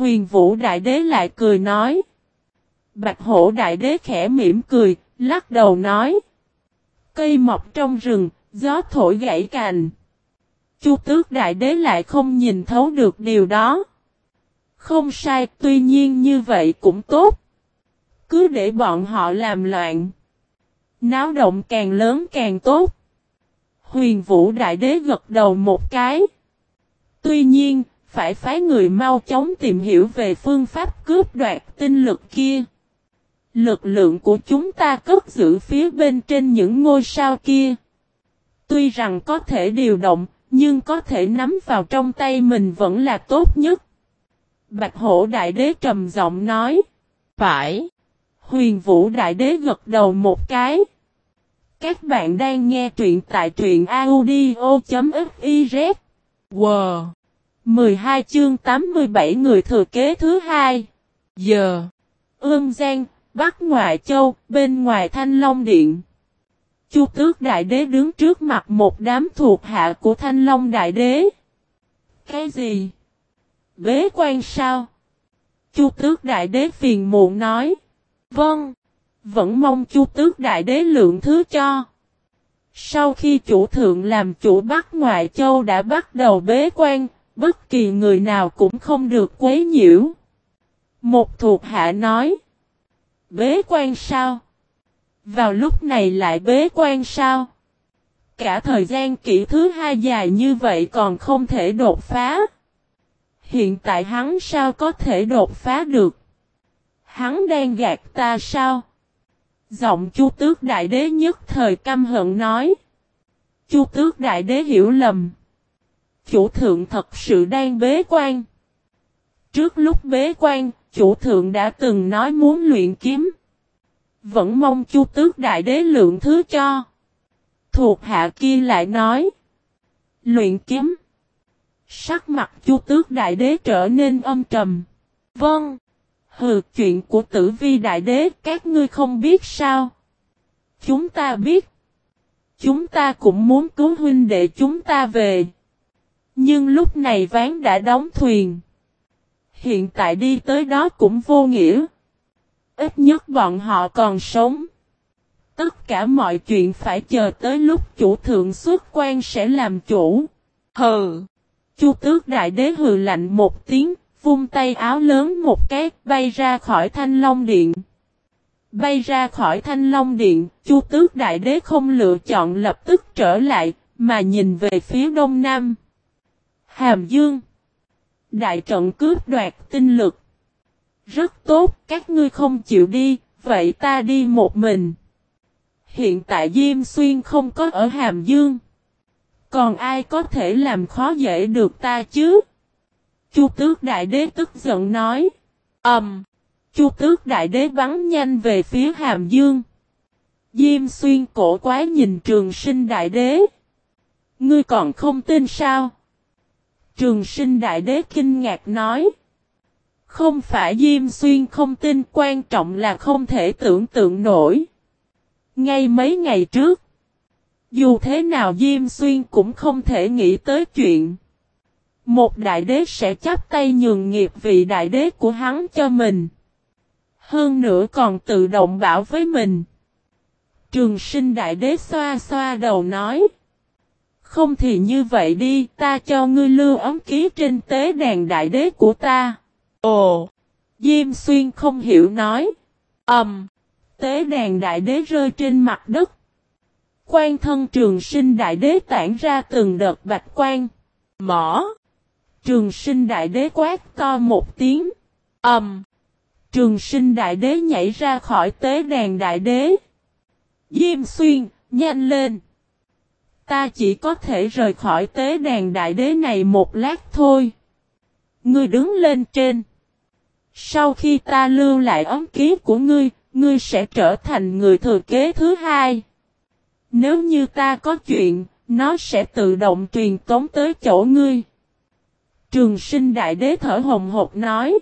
Huyền Vũ Đại Đế lại cười nói. Bạch Hổ Đại Đế khẽ mỉm cười, lắc đầu nói. Cây mọc trong rừng, gió thổi gãy cành. Chu Tước Đại Đế lại không nhìn thấu được điều đó. Không sai, tuy nhiên như vậy cũng tốt. Cứ để bọn họ làm loạn. Náo động càng lớn càng tốt. Huyền Vũ Đại Đế gật đầu một cái. Tuy nhiên, phải phái người mau chóng tìm hiểu về phương pháp cướp đoạt tinh lực kia. Lực lượng của chúng ta cất giữ phía bên trên những ngôi sao kia. Tuy rằng có thể điều động, nhưng có thể nắm vào trong tay mình vẫn là tốt nhất. Bạch hổ đại đế trầm giọng nói. Phải. Huyền vũ đại đế gật đầu một cái. Các bạn đang nghe truyện tại truyện audio.fif. Wow. 12 chương 87 người thừa kế thứ hai. Giờ. Ương Giang, Bắc Ngoại Châu, bên ngoài Thanh Long Điện. Chu tước đại đế đứng trước mặt một đám thuộc hạ của Thanh Long đại đế. Cái gì? Bế quan sao? Chu tước đại đế phiền muộn nói. Vâng. Vẫn mong chu tước đại đế lượng thứ cho. Sau khi chủ thượng làm chủ Bắc Ngoại Châu đã bắt đầu bế quan, bất kỳ người nào cũng không được quấy nhiễu. Một thuộc hạ nói. Bế quan sao? Vào lúc này lại bế quan sao? Cả thời gian kỷ thứ hai dài như vậy còn không thể đột phá. Hiện tại hắn sao có thể đột phá được? Hắn đang gạt ta sao? Giọng chu tước đại đế nhất thời căm hận nói. Chu tước đại đế hiểu lầm. Chủ thượng thật sự đang bế quan. Trước lúc bế quan, chủ thượng đã từng nói muốn luyện kiếm. Vẫn mong chu tước đại đế lượng thứ cho. Thuộc hạ kia lại nói. Luyện kiếm. Sắc mặt chu tước đại đế trở nên âm trầm. Vâng. Hừ chuyện của tử vi đại đế các ngươi không biết sao. Chúng ta biết. Chúng ta cũng muốn cứu huynh đệ chúng ta về. Nhưng lúc này ván đã đóng thuyền. Hiện tại đi tới đó cũng vô nghĩa. Ít nhất bọn họ còn sống. Tất cả mọi chuyện phải chờ tới lúc chủ thượng xuất quan sẽ làm chủ. Hừ. Chu tước đại đế hừ lạnh một tiếng, vung tay áo lớn một cái, bay ra khỏi thanh long điện. Bay ra khỏi thanh long điện, chu tước đại đế không lựa chọn lập tức trở lại, mà nhìn về phía đông nam. Hàm Dương Đại trận cướp đoạt tinh lực. Rất tốt, các ngươi không chịu đi, vậy ta đi một mình. Hiện tại Diêm Xuyên không có ở Hàm Dương. Còn ai có thể làm khó dễ được ta chứ? Chu tước đại đế tức giận nói. Ẩm. Um, Chu tước đại đế bắn nhanh về phía Hàm Dương. Diêm xuyên cổ quái nhìn trường sinh đại đế. Ngươi còn không tin sao? Trường sinh đại đế kinh ngạc nói. Không phải Diêm Xuyên không tin, quan trọng là không thể tưởng tượng nổi. Ngay mấy ngày trước. Dù thế nào Diêm Xuyên cũng không thể nghĩ tới chuyện. Một đại đế sẽ chấp tay nhường nghiệp vị đại đế của hắn cho mình. Hơn nữa còn tự động bảo với mình. Trường sinh đại đế xoa xoa đầu nói. Không thì như vậy đi, ta cho ngươi lưu ấm ký trên tế đàn đại đế của ta. Ồ! Diêm xuyên không hiểu nói. Ẩm! Um, tế đàn đại đế rơi trên mặt đất. Quan thân trường sinh đại đế tản ra từng đợt bạch quan. Mỏ! Trường sinh đại đế quát to một tiếng. Ẩm! Um, trường sinh đại đế nhảy ra khỏi tế đàn đại đế. Diêm xuyên, nhanh lên! Ta chỉ có thể rời khỏi tế đàn đại đế này một lát thôi. Ngươi đứng lên trên. Sau khi ta lưu lại ấm ký của ngươi, ngươi sẽ trở thành người thừa kế thứ hai. Nếu như ta có chuyện, nó sẽ tự động truyền tống tới chỗ ngươi. Trường sinh đại đế thở hồng hộc nói.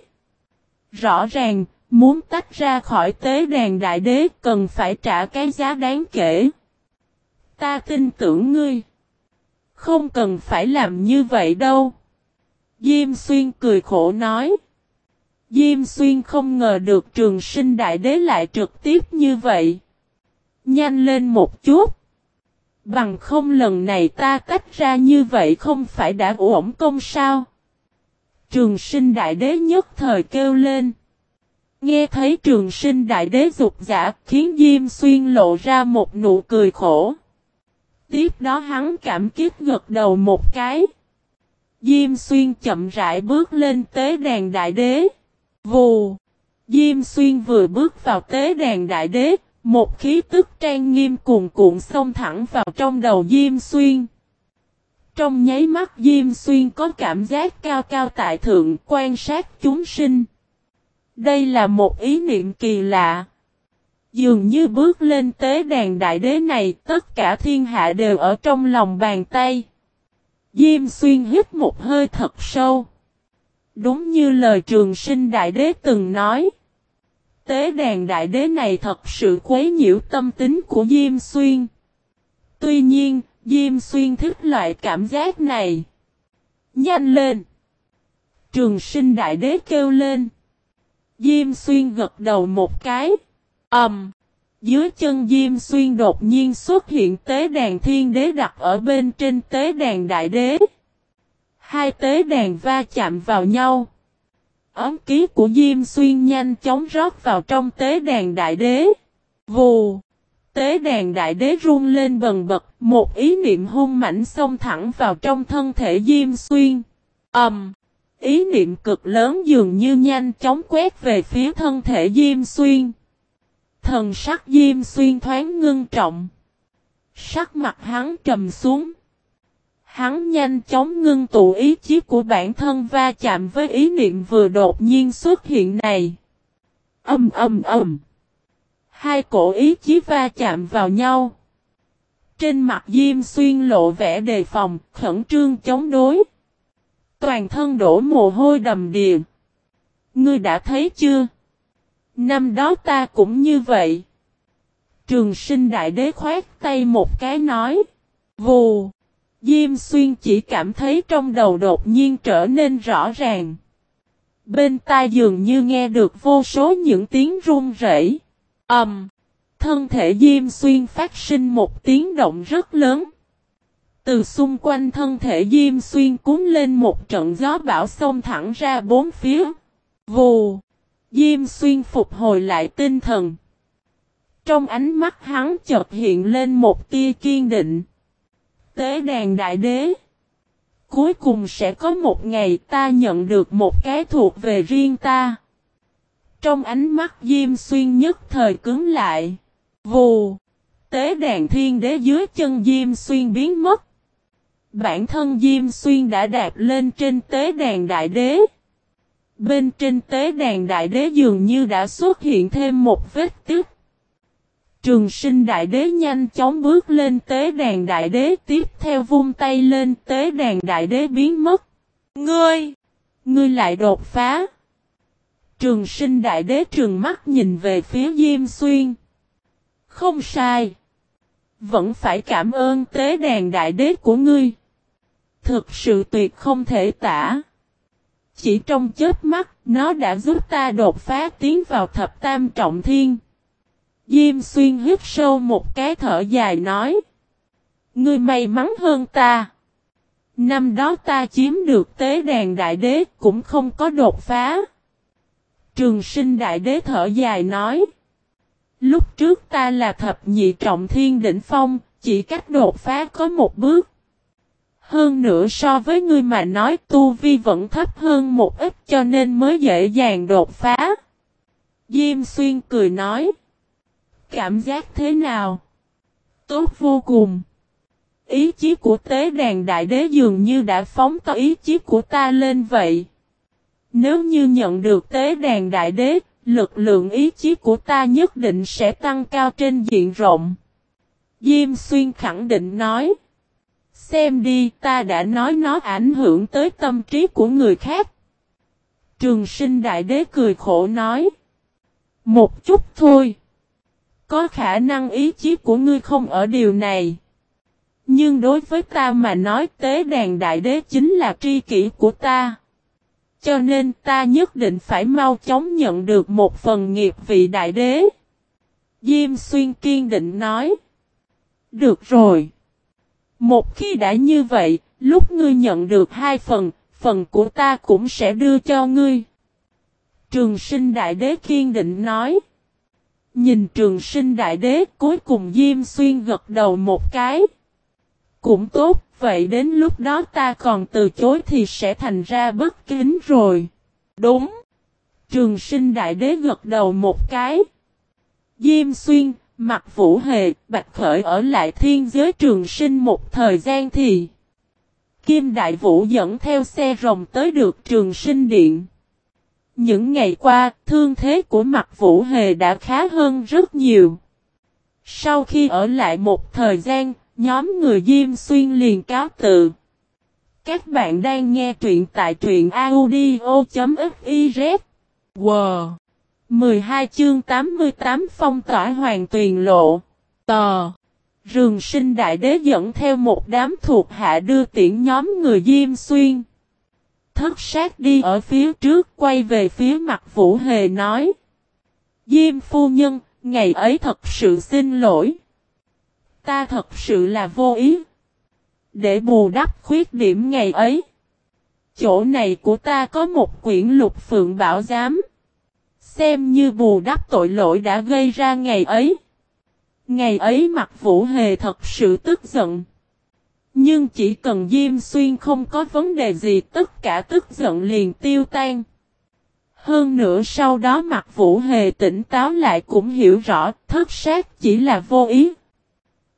Rõ ràng, muốn tách ra khỏi tế đàn đại đế cần phải trả cái giá đáng kể. Ta tin tưởng ngươi. Không cần phải làm như vậy đâu. Diêm xuyên cười khổ nói. Diêm xuyên không ngờ được trường sinh đại đế lại trực tiếp như vậy. Nhanh lên một chút. Bằng không lần này ta tách ra như vậy không phải đã ổn công sao? Trường sinh đại đế nhất thời kêu lên. Nghe thấy trường sinh đại đế dục giả khiến Diêm Xuyên lộ ra một nụ cười khổ. Tiếp đó hắn cảm kích gật đầu một cái. Diêm Xuyên chậm rãi bước lên tế đàn đại đế. Vù! Diêm Xuyên vừa bước vào tế đàn đại đế, một khí tức trang nghiêm cuồn cuộn xông thẳng vào trong đầu Diêm Xuyên. Trong nháy mắt Diêm Xuyên có cảm giác cao cao tại thượng quan sát chúng sinh. Đây là một ý niệm kỳ lạ. Dường như bước lên tế đàn đại đế này tất cả thiên hạ đều ở trong lòng bàn tay. Diêm xuyên hít một hơi thật sâu. Đúng như lời trường sinh đại đế từng nói. Tế đàn đại đế này thật sự quấy nhiễu tâm tính của Diêm xuyên. Tuy nhiên, Diêm xuyên thích loại cảm giác này. Nhanh lên! Trường sinh đại đế kêu lên. Diêm xuyên gật đầu một cái. Ẩm! Um, dưới chân Diêm xuyên đột nhiên xuất hiện tế đàn thiên đế đặt ở bên trên tế đàn đại đế. Hai tế đàn va chạm vào nhau. Ấm ký của Diêm xuyên nhanh chóng rót vào trong tế đàn đại đế. Vù! Tế đàn đại đế run lên bần bật, một ý niệm hung mảnh xông thẳng vào trong thân thể Diêm Xuyên. Ầm! Um, ý niệm cực lớn dường như nhanh chóng quét về phía thân thể Diêm Xuyên. Thần sắc Diêm Xuyên thoáng ngưng trọng. Sắc mặt hắn trầm xuống. Hắn nhanh chóng ngưng tụ ý chí của bản thân va chạm với ý niệm vừa đột nhiên xuất hiện này. Âm âm âm. Hai cổ ý chí va chạm vào nhau. Trên mặt Diêm Xuyên lộ vẻ đề phòng, khẩn trương chống đối. Toàn thân đổ mồ hôi đầm đìa. Ngươi đã thấy chưa? Năm đó ta cũng như vậy. Trường sinh đại đế khoát tay một cái nói. Vù. Diêm xuyên chỉ cảm thấy trong đầu đột nhiên trở nên rõ ràng. Bên tai dường như nghe được vô số những tiếng run rẩy. Ầm. Um, thân thể Diêm Xuyên phát sinh một tiếng động rất lớn. Từ xung quanh thân thể Diêm Xuyên cuốn lên một trận gió bão xông thẳng ra bốn phía. Vù. Diêm Xuyên phục hồi lại tinh thần. Trong ánh mắt hắn chợt hiện lên một tia kiên định. Tế đàn đại đế. Cuối cùng sẽ có một ngày ta nhận được một cái thuộc về riêng ta. Trong ánh mắt Diêm Xuyên nhất thời cứng lại. Vù. Tế đàn thiên đế dưới chân Diêm Xuyên biến mất. Bản thân Diêm Xuyên đã đạp lên trên tế đàn đại đế. Bên trên tế đàn đại đế dường như đã xuất hiện thêm một vết tức. Trường sinh đại đế nhanh chóng bước lên tế đàn đại đế, tiếp theo vung tay lên, tế đàn đại đế biến mất. Ngươi! Ngươi lại đột phá! Trường sinh đại đế trường mắt nhìn về phía Diêm Xuyên. Không sai. Vẫn phải cảm ơn tế đàn đại đế của ngươi. Thực sự tuyệt không thể tả. Chỉ trong chết mắt, nó đã giúp ta đột phá tiến vào thập tam trọng thiên. Diêm xuyên hít sâu một cái thở dài nói. Ngươi may mắn hơn ta. Năm đó ta chiếm được tế đàn đại đế cũng không có đột phá. Trường sinh đại đế thở dài nói. Lúc trước ta là thập nhị trọng thiên đỉnh phong, chỉ cách đột phá có một bước. Hơn nữa so với ngươi mà nói tu vi vẫn thấp hơn một ít cho nên mới dễ dàng đột phá. Diêm xuyên cười nói. Cảm giác thế nào? Tốt vô cùng. Ý chí của tế đàn đại đế dường như đã phóng to ý chí của ta lên vậy. Nếu như nhận được tế đàn đại đế, lực lượng ý chí của ta nhất định sẽ tăng cao trên diện rộng. Diêm xuyên khẳng định nói. Xem đi, ta đã nói nó ảnh hưởng tới tâm trí của người khác. Trường sinh đại đế cười khổ nói. Một chút thôi. Có khả năng ý chí của ngươi không ở điều này. Nhưng đối với ta mà nói tế đàn đại đế chính là tri kỷ của ta. cho nên ta nhất định phải mau chóng nhận được một phần nghiệp vị đại đế. Diêm xuyên kiên định nói. Được rồi. Một khi đã như vậy, lúc ngươi nhận được hai phần, phần của ta cũng sẽ đưa cho ngươi. Trường sinh đại đế kiên định nói. Nhìn trường sinh đại đế cuối cùng Diêm Xuyên gật đầu một cái. Cũng tốt, vậy đến lúc đó ta còn từ chối thì sẽ thành ra bất kính rồi. Đúng. Trường sinh đại đế gật đầu một cái. Diêm Xuyên, Mặt Vũ Hề, Bạch Khởi ở lại thiên giới trường sinh một thời gian thì Kim Đại Vũ dẫn theo xe rồng tới được trường sinh điện. Những ngày qua, thương thế của mặt Vũ Hề đã khá hơn rất nhiều. Sau khi ở lại một thời gian, nhóm người Diêm Xuyên liền cáo tự. Các bạn đang nghe truyện tại truyện audio.fif. Wow! 12 chương 88 phong tỏa hoàng tuyền lộ. Tò! Rường sinh đại đế dẫn theo một đám thuộc hạ đưa tiễn nhóm người Diêm Xuyên thất sát đi ở phía trước quay về phía mặt Vũ Hề nói. Diêm phu nhân, ngày ấy thật sự xin lỗi. Ta thật sự là vô ý. Để bù đắp khuyết điểm ngày ấy. Chỗ này của ta có một quyển lục phượng bảo giám. Xem như bù đắp tội lỗi đã gây ra ngày ấy. Ngày ấy mặt Vũ Hề thật sự tức giận. Nhưng chỉ cần Diêm Xuyên không có vấn đề gì tất cả tức giận liền tiêu tan. Hơn nữa sau đó mặt Vũ Hề tỉnh táo lại cũng hiểu rõ thất sát chỉ là vô ý.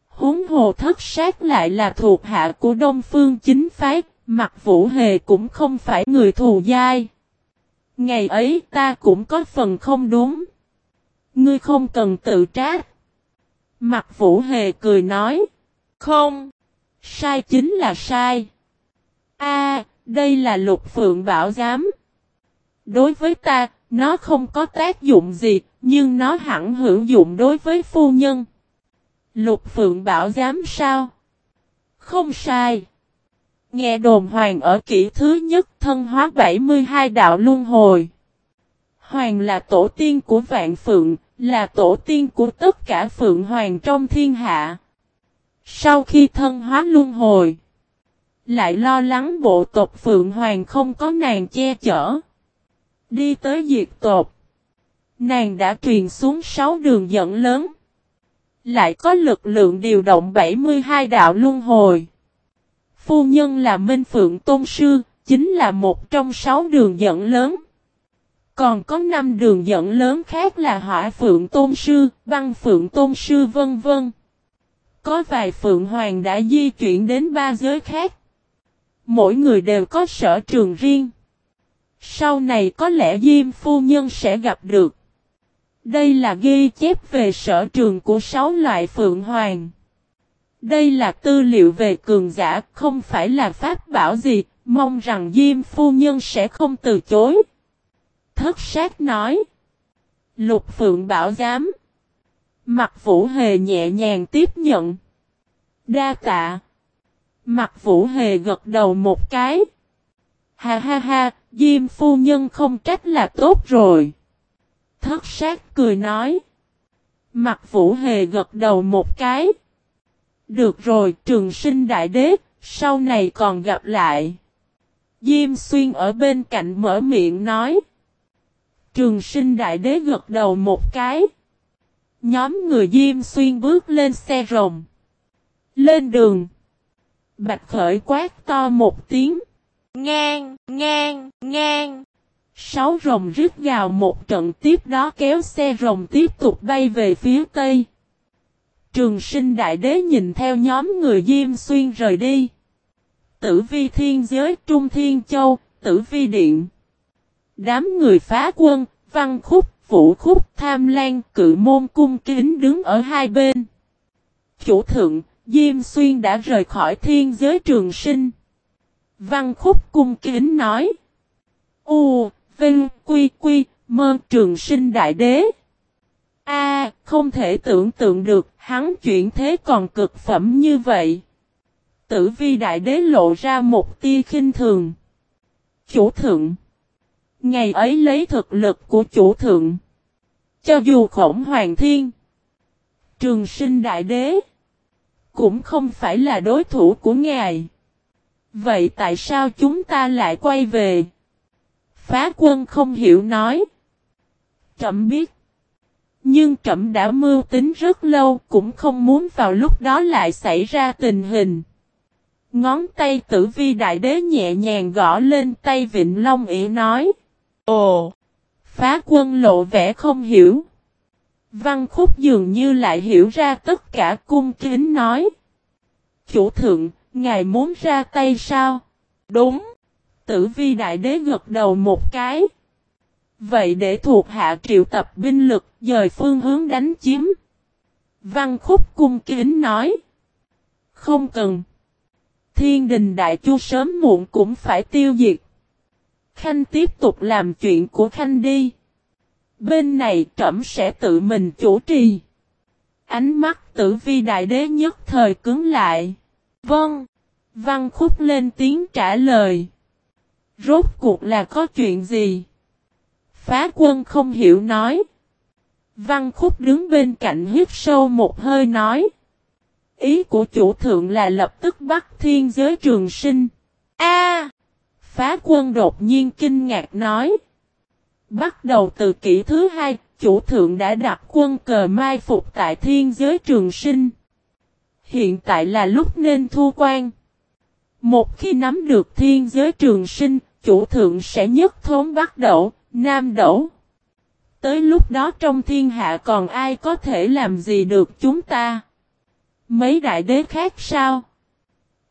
Húng hồ thất sát lại là thuộc hạ của Đông Phương chính phái, mặt Vũ Hề cũng không phải người thù dai. Ngày ấy ta cũng có phần không đúng. Ngươi không cần tự trách. Mặt Vũ Hề cười nói. Không. Sai chính là sai. A, đây là lục phượng bảo giám. Đối với ta, nó không có tác dụng gì, nhưng nó hẳn hữu dụng đối với phu nhân. Lục phượng bảo giám sao? Không sai. Nghe đồn hoàng ở kỷ thứ nhất thân hóa 72 đạo luân hồi. Hoàng là tổ tiên của vạn phượng, là tổ tiên của tất cả phượng hoàng trong thiên hạ. Sau khi thân hóa luân hồi, lại lo lắng bộ tộc Phượng Hoàng không có nàng che chở. Đi tới diệt tộc, nàng đã truyền xuống 6 đường dẫn lớn. Lại có lực lượng điều động 72 đạo luân hồi. Phu nhân là Minh Phượng Tôn Sư, chính là một trong sáu đường dẫn lớn. Còn có năm đường dẫn lớn khác là Hỏa Phượng Tôn Sư, Băng Phượng Tôn Sư vân vân. Có vài phượng hoàng đã di chuyển đến ba giới khác. Mỗi người đều có sở trường riêng. Sau này có lẽ Diêm Phu Nhân sẽ gặp được. Đây là ghi chép về sở trường của sáu loại phượng hoàng. Đây là tư liệu về cường giả, không phải là pháp bảo gì, mong rằng Diêm Phu Nhân sẽ không từ chối. Thất sát nói. Lục Phượng bảo giám. Mặt Vũ Hề nhẹ nhàng tiếp nhận. Đa tạ. Mặt Vũ Hề gật đầu một cái. Ha ha ha, Diêm phu nhân không trách là tốt rồi. Thất sát cười nói. Mặt Vũ Hề gật đầu một cái. Được rồi, trường sinh đại đế, sau này còn gặp lại. Diêm xuyên ở bên cạnh mở miệng nói. Trường sinh đại đế gật đầu một cái. Nhóm người Diêm Xuyên bước lên xe rồng. Lên đường. Bạch Khởi quát to một tiếng. Ngang, ngang, ngang. Sáu rồng rít gào một trận tiếp đó kéo xe rồng tiếp tục bay về phía tây. Trường sinh đại đế nhìn theo nhóm người Diêm Xuyên rời đi. Tử vi thiên giới Trung Thiên Châu, tử vi điện. Đám người phá quân, văn khúc, Vũ khúc tham lan cự môn cung kính đứng ở hai bên. Chủ thượng, Diêm Xuyên đã rời khỏi thiên giới trường sinh. Văn khúc cung kính nói. U, Vinh, Quy, Quy, Mơ trường sinh đại đế. Không thể tưởng tượng được, hắn chuyển thế còn cực phẩm như vậy. Tử vi đại đế lộ ra một tia khinh thường. Chủ thượng. Ngày ấy lấy thực lực của chủ thượng. Cho dù khổng hoàng thiên. Trường sinh đại đế. Cũng không phải là đối thủ của ngài. Vậy tại sao chúng ta lại quay về? Phá quân không hiểu nói. Trậm biết. Nhưng trẫm đã mưu tính rất lâu cũng không muốn vào lúc đó lại xảy ra tình hình. Ngón tay tử vi đại đế nhẹ nhàng gõ lên tay Vịnh Long ỉ nói. Ồ! Phá quân lộ vẻ không hiểu. Văn khúc dường như lại hiểu ra tất cả cung kính nói. Chủ thượng, ngài muốn ra tay sao? Đúng! Tử vi đại đế gật đầu một cái. Vậy để thuộc hạ triệu tập binh lực, dời phương hướng đánh chiếm. Văn khúc cung kính nói. Không cần. Thiên đình đại chu sớm muộn cũng phải tiêu diệt. Khanh tiếp tục làm chuyện của Khanh đi. Bên này trẫm sẽ tự mình chủ trì. Ánh mắt tử vi đại đế nhất thời cứng lại. Vâng. Văn khúc lên tiếng trả lời. Rốt cuộc là có chuyện gì? Phá quân không hiểu nói. Văn khúc đứng bên cạnh hít sâu một hơi nói. Ý của chủ thượng là lập tức bắt thiên giới trường sinh. A! phá quân đột nhiên kinh ngạc nói. Bắt đầu từ kỷ thứ hai, chủ thượng đã đặt quân cờ mai phục tại thiên giới trường sinh. Hiện tại là lúc nên thu quan. Một khi nắm được thiên giới trường sinh, chủ thượng sẽ nhất thốn bắt đầu, Nam Đẩu. Tới lúc đó trong thiên hạ còn ai có thể làm gì được chúng ta? Mấy đại đế khác sao?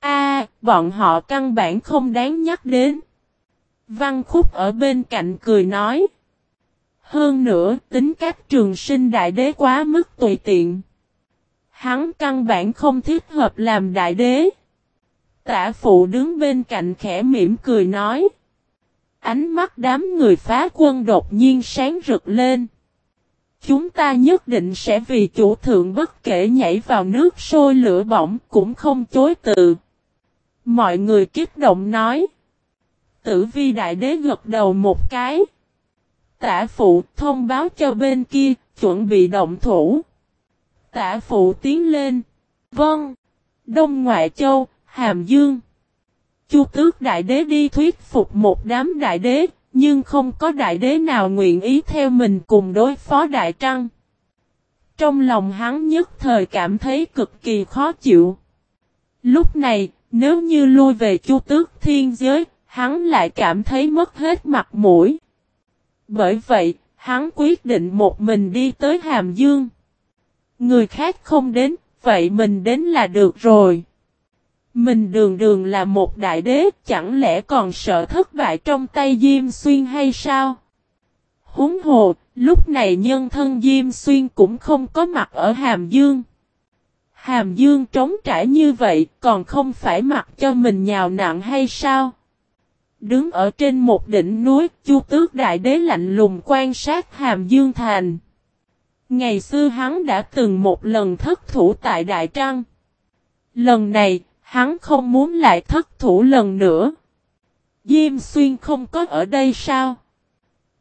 A, bọn họ căn bản không đáng nhắc đến. Văn khúc ở bên cạnh cười nói. Hơn nữa, tính cách trường sinh đại đế quá mức tùy tiện. Hắn căn bản không thích hợp làm đại đế. Tả phụ đứng bên cạnh khẽ mỉm cười nói. Ánh mắt đám người phá quân đột nhiên sáng rực lên. Chúng ta nhất định sẽ vì chủ thượng bất kể nhảy vào nước sôi lửa bỏng cũng không chối từ. Mọi người kích động nói. Tử vi đại đế gật đầu một cái. Tả phụ thông báo cho bên kia, chuẩn bị động thủ. Tả phụ tiến lên. Vâng. Đông Ngoại Châu, Hàm Dương. Chu tước đại đế đi thuyết phục một đám đại đế, nhưng không có đại đế nào nguyện ý theo mình cùng đối phó đại trăng. Trong lòng hắn nhất thời cảm thấy cực kỳ khó chịu. Lúc này, nếu như lui về chu tước thiên giới, hắn lại cảm thấy mất hết mặt mũi. Bởi vậy, hắn quyết định một mình đi tới Hàm Dương. Người khác không đến, vậy mình đến là được rồi. Mình đường đường là một đại đế, chẳng lẽ còn sợ thất bại trong tay Diêm Xuyên hay sao? Húng hồ, lúc này nhân thân Diêm Xuyên cũng không có mặt ở Hàm Dương. Hàm Dương trống trải như vậy, còn không phải mặc cho mình nhào nặng hay sao? Đứng ở trên một đỉnh núi, Chu Tước Đại Đế lạnh lùng quan sát Hàm Dương Thành. Ngày xưa hắn đã từng một lần thất thủ tại Đại Trăng. Lần này, Hắn không muốn lại thất thủ lần nữa. Diêm xuyên không có ở đây sao?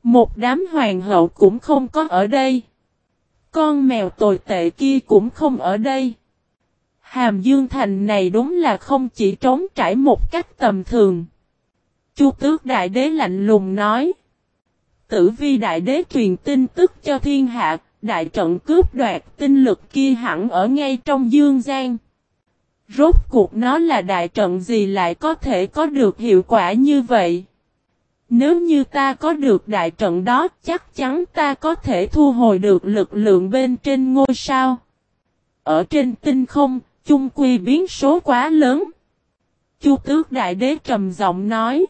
Một đám hoàng hậu cũng không có ở đây. Con mèo tồi tệ kia cũng không ở đây. Hàm Dương Thành này đúng là không chỉ trống trải một cách tầm thường. Chu tước đại đế lạnh lùng nói. Tử vi đại đế truyền tin tức cho thiên hạ, đại trận cướp đoạt tinh lực kia hẳn ở ngay trong dương giang. Rốt cuộc nó là đại trận gì lại có thể có được hiệu quả như vậy? Nếu như ta có được đại trận đó chắc chắn ta có thể thu hồi được lực lượng bên trên ngôi sao. Ở trên tinh không, chung quy biến số quá lớn. Chu tước đại đế trầm giọng nói.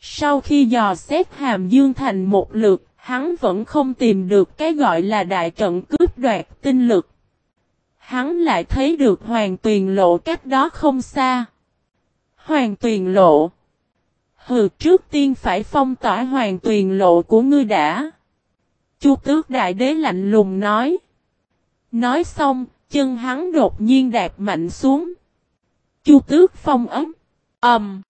Sau khi dò xét hàm dương thành một lượt, hắn vẫn không tìm được cái gọi là đại trận cướp đoạt tinh lực hắn lại thấy được hoàng tuyền lộ cách đó không xa. Hoàng tuyền lộ. Hừ trước tiên phải phong tỏa hoàng tuyền lộ của ngươi đã. Chu tước đại đế lạnh lùng nói. Nói xong, chân hắn đột nhiên đạp mạnh xuống. Chu tước phong ấm. Ẩm. Um.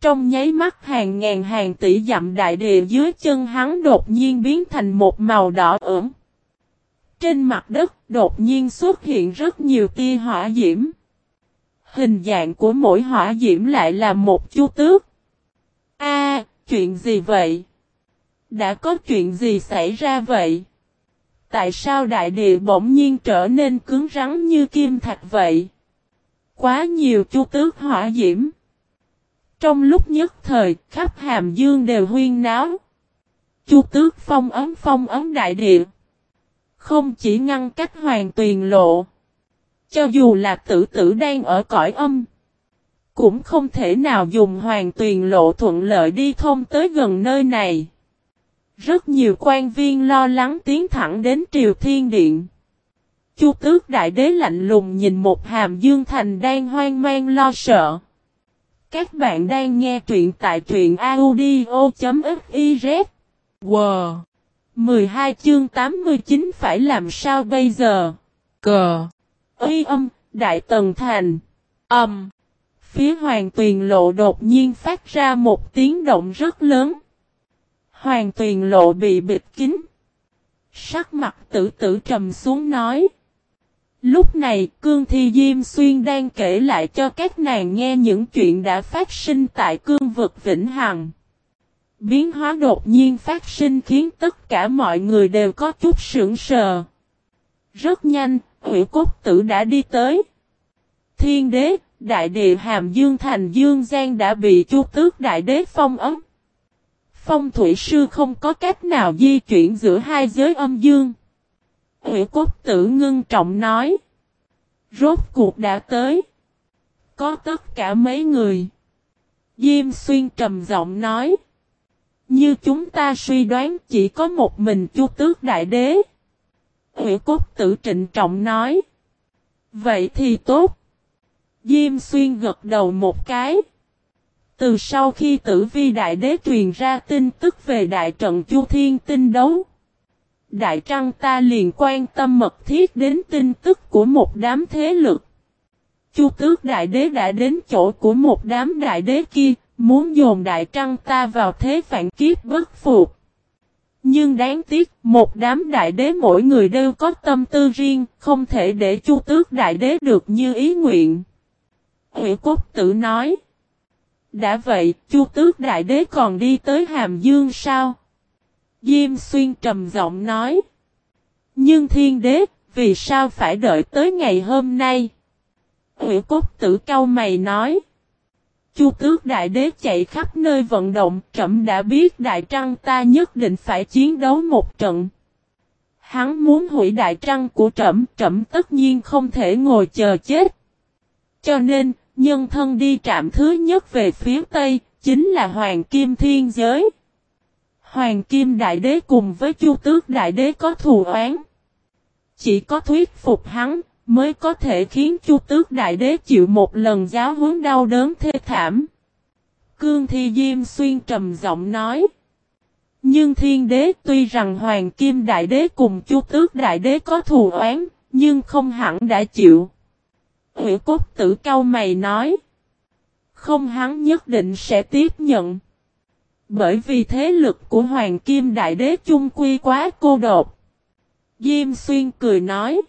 Trong nháy mắt hàng ngàn hàng tỷ dặm đại địa dưới chân hắn đột nhiên biến thành một màu đỏ ửng. Trên mặt đất đột nhiên xuất hiện rất nhiều tia hỏa diễm. Hình dạng của mỗi hỏa diễm lại là một chu tước. A, chuyện gì vậy? Đã có chuyện gì xảy ra vậy? Tại sao đại địa bỗng nhiên trở nên cứng rắn như kim thạch vậy? Quá nhiều chu tước hỏa diễm. Trong lúc nhất thời, khắp hàm dương đều huyên náo. Chu tước phong ấm phong ấm đại địa. Không chỉ ngăn cách hoàng tuyền lộ. Cho dù là tử tử đang ở cõi âm. Cũng không thể nào dùng hoàng tuyền lộ thuận lợi đi thông tới gần nơi này. Rất nhiều quan viên lo lắng tiến thẳng đến Triều Thiên Điện. Chu tước đại đế lạnh lùng nhìn một hàm dương thành đang hoang mang lo sợ. Các bạn đang nghe truyện tại truyện audio.fif. Wow! 12 chương 89 phải làm sao bây giờ? Cờ! Ý âm, Đại Tần Thành. Âm! Phía Hoàng Tuyền Lộ đột nhiên phát ra một tiếng động rất lớn. Hoàng Tuyền Lộ bị bịt kín. Sắc mặt tử tử trầm xuống nói. Lúc này, Cương Thi Diêm Xuyên đang kể lại cho các nàng nghe những chuyện đã phát sinh tại cương vực Vĩnh Hằng. Biến hóa đột nhiên phát sinh khiến tất cả mọi người đều có chút sững sờ. Rất nhanh, Hủy Cốt Tử đã đi tới. Thiên đế, đại địa Hàm Dương Thành Dương Giang đã bị chu tước đại đế phong ấm. Phong thủy sư không có cách nào di chuyển giữa hai giới âm dương. Hủy cốt tử ngưng trọng nói. Rốt cuộc đã tới. Có tất cả mấy người. Diêm xuyên trầm giọng nói. Như chúng ta suy đoán chỉ có một mình chu tước đại đế. Nguyễn cốt tử trịnh trọng nói. Vậy thì tốt. Diêm xuyên gật đầu một cái. Từ sau khi tử vi đại đế truyền ra tin tức về đại trận chu thiên tinh đấu. Đại Trăng ta liền quan tâm mật thiết đến tin tức của một đám thế lực. Chu tước đại đế đã đến chỗ của một đám đại đế kia, muốn dồn đại trăng ta vào thế phản kiếp bất phục. Nhưng đáng tiếc, một đám đại đế mỗi người đều có tâm tư riêng, không thể để chu tước đại đế được như ý nguyện. Hủy cốt tử nói. Đã vậy, chu tước đại đế còn đi tới Hàm Dương sao? Diêm xuyên trầm giọng nói. Nhưng thiên đế, vì sao phải đợi tới ngày hôm nay? Hủy cốt tử cao mày nói. Chu tước đại đế chạy khắp nơi vận động, trẫm đã biết đại trăng ta nhất định phải chiến đấu một trận. Hắn muốn hủy đại trăng của trẫm, trẫm tất nhiên không thể ngồi chờ chết. Cho nên, nhân thân đi trạm thứ nhất về phía Tây, chính là Hoàng Kim Thiên Giới. Hoàng Kim Đại Đế cùng với Chu Tước Đại Đế có thù oán. Chỉ có thuyết phục hắn, mới có thể khiến Chu Tước Đại Đế chịu một lần giáo huấn đau đớn thê thảm. Cương Thi Diêm Xuyên trầm giọng nói. Nhưng Thiên Đế tuy rằng Hoàng Kim Đại Đế cùng Chu Tước Đại Đế có thù oán, nhưng không hẳn đã chịu. Hủy cốt tử cao mày nói. Không hắn nhất định sẽ tiếp nhận. Bởi vì thế lực của Hoàng Kim Đại Đế chung quy quá cô độc. Diêm Xuyên cười nói.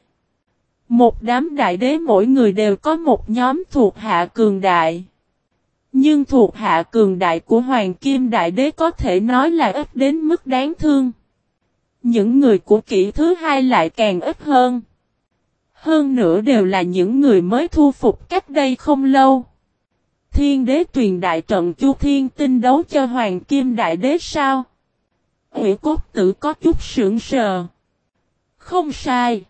Một đám đại đế mỗi người đều có một nhóm thuộc hạ cường đại. Nhưng thuộc hạ cường đại của Hoàng Kim Đại Đế có thể nói là ít đến mức đáng thương. Những người của kỷ thứ hai lại càng ít hơn. Hơn nữa đều là những người mới thu phục cách đây không lâu. Thiên đế truyền đại trận Chu Thiên tinh đấu cho Hoàng Kim Đại Đế sao? Nguyễn cốt tử có chút sưởng sờ. Không sai.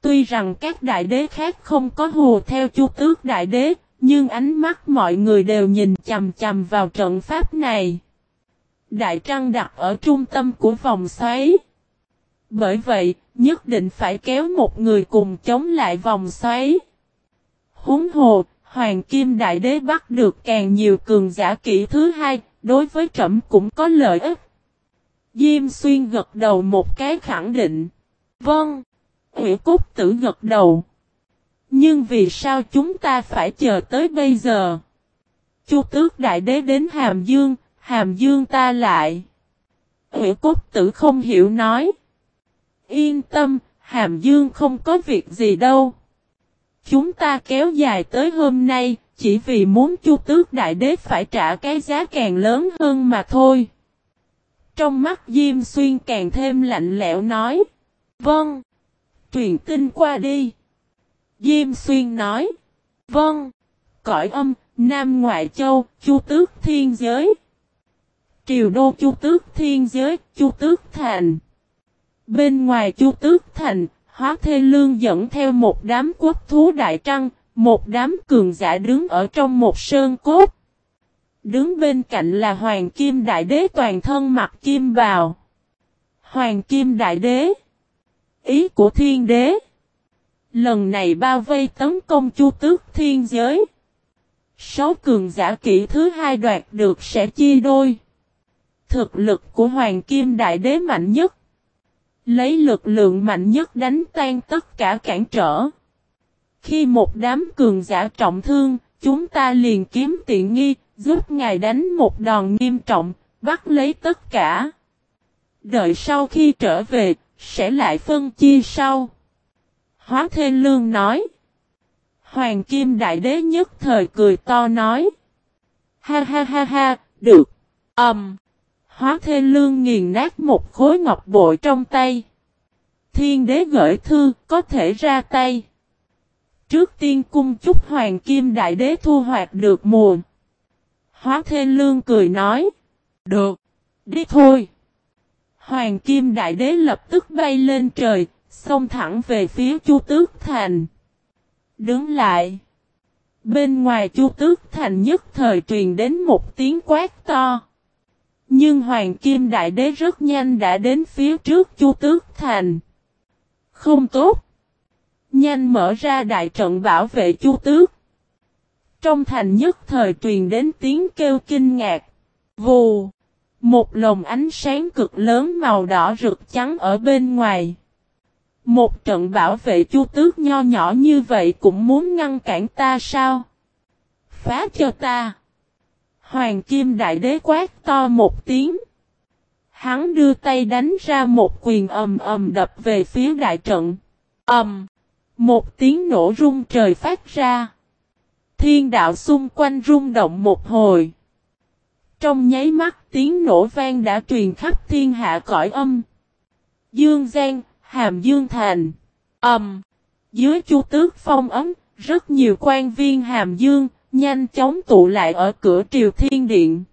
Tuy rằng các đại đế khác không có hùa theo Chu Tước Đại Đế, nhưng ánh mắt mọi người đều nhìn chầm chầm vào trận pháp này. Đại Trăng đặt ở trung tâm của vòng xoáy. Bởi vậy, nhất định phải kéo một người cùng chống lại vòng xoáy. Húng hồ, Hoàng Kim Đại Đế bắt được càng nhiều cường giả kỹ thứ hai, đối với trẫm cũng có lợi ích. Diêm Xuyên gật đầu một cái khẳng định. Vâng. Hủy Cúc Tử gật đầu. Nhưng vì sao chúng ta phải chờ tới bây giờ? Chu tước đại đế đến Hàm Dương, Hàm Dương ta lại. Ủy Cúc tử không hiểu nói. Yên tâm, Hàm Dương không có việc gì đâu. Chúng ta kéo dài tới hôm nay, chỉ vì muốn chu tước đại đế phải trả cái giá càng lớn hơn mà thôi. Trong mắt Diêm Xuyên càng thêm lạnh lẽo nói. Vâng. Truyền tin qua đi. Diêm Xuyên nói. Vâng. Cõi âm, Nam Ngoại Châu, Chu Tước Thiên Giới. Triều Đô Chu Tước Thiên Giới, Chu Tước Thành. Bên ngoài Chu Tước Thành, Hóa Thê Lương dẫn theo một đám quốc thú đại trăng, một đám cường giả đứng ở trong một sơn cốt. Đứng bên cạnh là Hoàng Kim Đại Đế toàn thân mặc kim bào. Hoàng Kim Đại Đế. Ý của Thiên Đế. Lần này bao vây tấn công Chu Tước Thiên Giới. Sáu cường giả kỹ thứ hai đoạt được sẽ chia đôi. Thực lực của Hoàng Kim Đại Đế mạnh nhất. Lấy lực lượng mạnh nhất đánh tan tất cả cản trở. Khi một đám cường giả trọng thương, chúng ta liền kiếm tiện nghi, giúp ngài đánh một đòn nghiêm trọng, bắt lấy tất cả. Đợi sau khi trở về, sẽ lại phân chia sau. Hóa Thê Lương nói. Hoàng Kim Đại Đế nhất thời cười to nói. Ha ha ha ha, được. Ẩm. Um, hóa Thê Lương nghiền nát một khối ngọc bội trong tay. Thiên Đế gửi thư, có thể ra tay. Trước tiên cung chúc Hoàng Kim Đại Đế thu hoạch được mùa. Hóa Thê Lương cười nói. Được. Đi thôi. Hoàng Kim Đại Đế lập tức bay lên trời, xông thẳng về phía Chu Tước Thành. Đứng lại. Bên ngoài Chu Tước Thành nhất thời truyền đến một tiếng quát to. Nhưng Hoàng Kim Đại Đế rất nhanh đã đến phía trước Chu Tước Thành. Không tốt. Nhanh mở ra đại trận bảo vệ Chu Tước. Trong thành nhất thời truyền đến tiếng kêu kinh ngạc. Vù. Một lồng ánh sáng cực lớn màu đỏ rực trắng ở bên ngoài. Một trận bảo vệ chu tước nho nhỏ như vậy cũng muốn ngăn cản ta sao? Phá cho ta. Hoàng Kim Đại Đế quát to một tiếng. Hắn đưa tay đánh ra một quyền ầm ầm đập về phía đại trận. Ầm. Một tiếng nổ rung trời phát ra. Thiên đạo xung quanh rung động một hồi. Trong nháy mắt tiếng nổ vang đã truyền khắp thiên hạ cõi âm. Dương Giang, Hàm Dương Thành. Âm. Um, dưới chu tước phong ấm, rất nhiều quan viên Hàm Dương, nhanh chóng tụ lại ở cửa triều thiên điện.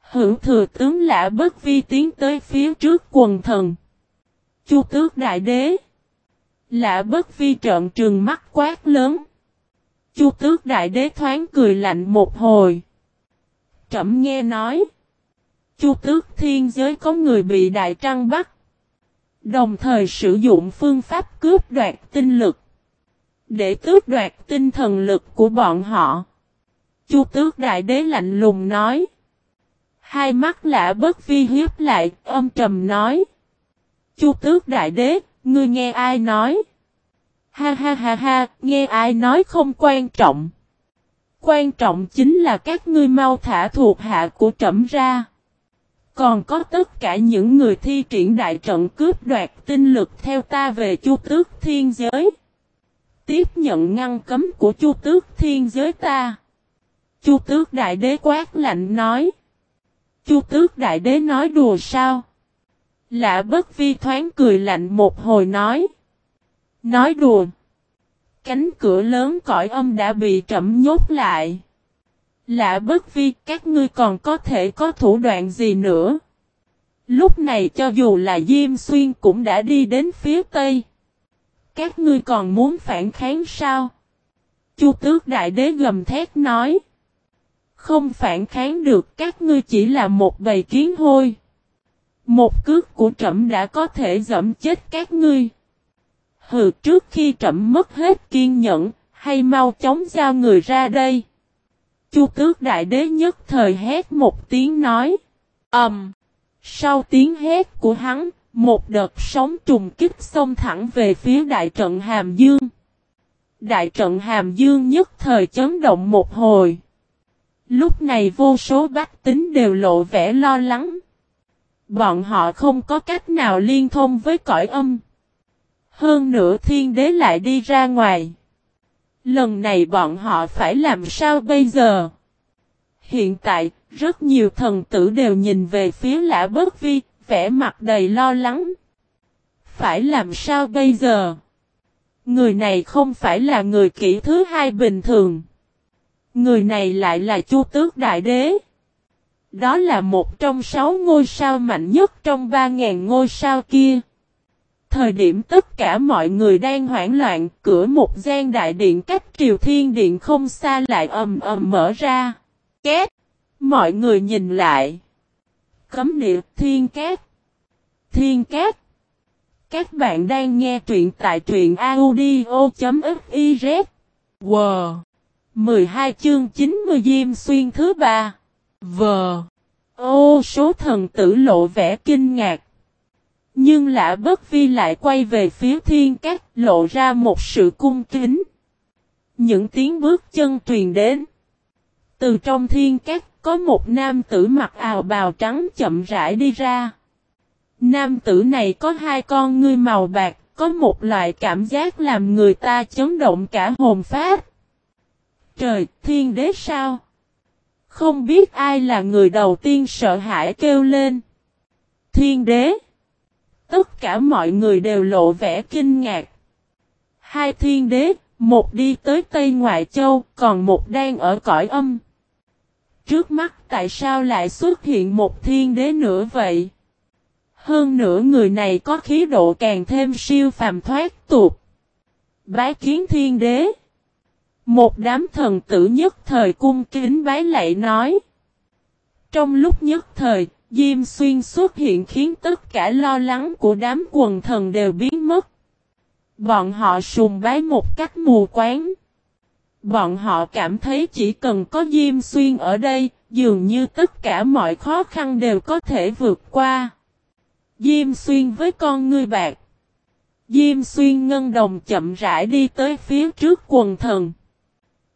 Hữu thừa tướng lạ bất vi tiến tới phía trước quần thần. Chu tước đại đế. Lạ bất vi trợn trừng mắt quát lớn. Chu tước đại đế thoáng cười lạnh một hồi. Trẩm nghe nói. Chu tước thiên giới có người bị đại trăng bắt. Đồng thời sử dụng phương pháp cướp đoạt tinh lực. Để tước đoạt tinh thần lực của bọn họ. Chu tước đại đế lạnh lùng nói. Hai mắt lạ bất vi hiếp lại, âm trầm nói. Chu tước đại đế, ngươi nghe ai nói? Ha ha ha ha, nghe ai nói không quan trọng. Quan trọng chính là các ngươi mau thả thuộc hạ của trẫm ra. Còn có tất cả những người thi triển đại trận cướp đoạt tinh lực theo ta về chu tước thiên giới. Tiếp nhận ngăn cấm của chu tước thiên giới ta. Chu tước đại đế quát lạnh nói. Chu tước đại đế nói đùa sao? Lạ bất vi thoáng cười lạnh một hồi nói. Nói đùa. Cánh cửa lớn cõi âm đã bị trẫm nhốt lại. Lạ bất vi, các ngươi còn có thể có thủ đoạn gì nữa. Lúc này cho dù là Diêm Xuyên cũng đã đi đến phía Tây. Các ngươi còn muốn phản kháng sao? Chu tước đại đế gầm thét nói. Không phản kháng được, các ngươi chỉ là một bầy kiến hôi. Một cước của trẫm đã có thể dẫm chết các ngươi. Hừ trước khi trẩm mất hết kiên nhẫn, hay mau chóng giao người ra đây. Chu tước đại đế nhất thời hét một tiếng nói. Ẩm. Um, sau tiếng hét của hắn, một đợt sóng trùng kích xông thẳng về phía đại trận Hàm Dương. Đại trận Hàm Dương nhất thời chấn động một hồi. Lúc này vô số bách tính đều lộ vẻ lo lắng. Bọn họ không có cách nào liên thông với cõi âm. Hơn nữa thiên đế lại đi ra ngoài. Lần này bọn họ phải làm sao bây giờ? Hiện tại, rất nhiều thần tử đều nhìn về phía lã bất vi, vẻ mặt đầy lo lắng. Phải làm sao bây giờ? Người này không phải là người kỹ thứ hai bình thường. Người này lại là Chu Tước Đại Đế. Đó là một trong sáu ngôi sao mạnh nhất trong ba ngàn ngôi sao kia. Thời điểm tất cả mọi người đang hoảng loạn, cửa một gian đại điện cách triều thiên điện không xa lại ầm ầm mở ra. Két! Mọi người nhìn lại. Cấm địa thiên két. Thiên két. Các bạn đang nghe truyện tại truyện audio.fiz. Wow! 12 chương 90 Diêm Xuyên thứ ba. V. Ô số thần tử lộ vẻ kinh ngạc. Nhưng lạ bất vi lại quay về phía thiên các lộ ra một sự cung kính. Những tiếng bước chân truyền đến. Từ trong thiên các có một nam tử mặc áo bào trắng chậm rãi đi ra. Nam tử này có hai con ngươi màu bạc, có một loại cảm giác làm người ta chấn động cả hồn phát. Trời, thiên đế sao? Không biết ai là người đầu tiên sợ hãi kêu lên. Thiên đế. Tất cả mọi người đều lộ vẻ kinh ngạc. Hai thiên đế, một đi tới Tây Ngoại Châu, còn một đang ở cõi âm. Trước mắt tại sao lại xuất hiện một thiên đế nữa vậy? Hơn nữa người này có khí độ càng thêm siêu phàm thoát tục. Bái kiến thiên đế. Một đám thần tử nhất thời cung kính bái lạy nói. Trong lúc nhất thời, Diêm Xuyên xuất hiện khiến tất cả lo lắng của đám quần thần đều biến mất. Bọn họ sùng bái một cách mù quáng. Bọn họ cảm thấy chỉ cần có Diêm Xuyên ở đây, dường như tất cả mọi khó khăn đều có thể vượt qua. Diêm Xuyên với con ngươi bạc. Diêm Xuyên ngân đồng chậm rãi đi tới phía trước quần thần.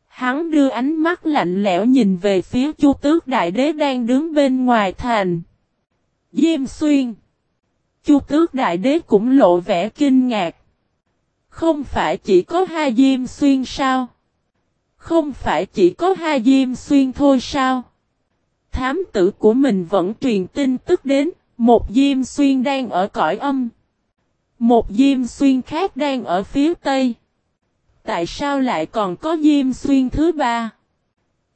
Hắn đưa ánh mắt lạnh lẽo nhìn về phía Chu Tước Đại Đế đang đứng bên ngoài thành. Diêm Xuyên. Chu Tước Đại Đế cũng lộ vẻ kinh ngạc. Không phải chỉ có hai Diêm Xuyên sao? Không phải chỉ có hai Diêm Xuyên thôi sao? Thám tử của mình vẫn truyền tin tức đến, một Diêm Xuyên đang ở cõi âm. Một Diêm Xuyên khác đang ở phía Tây tại sao lại còn có Diêm Xuyên thứ ba?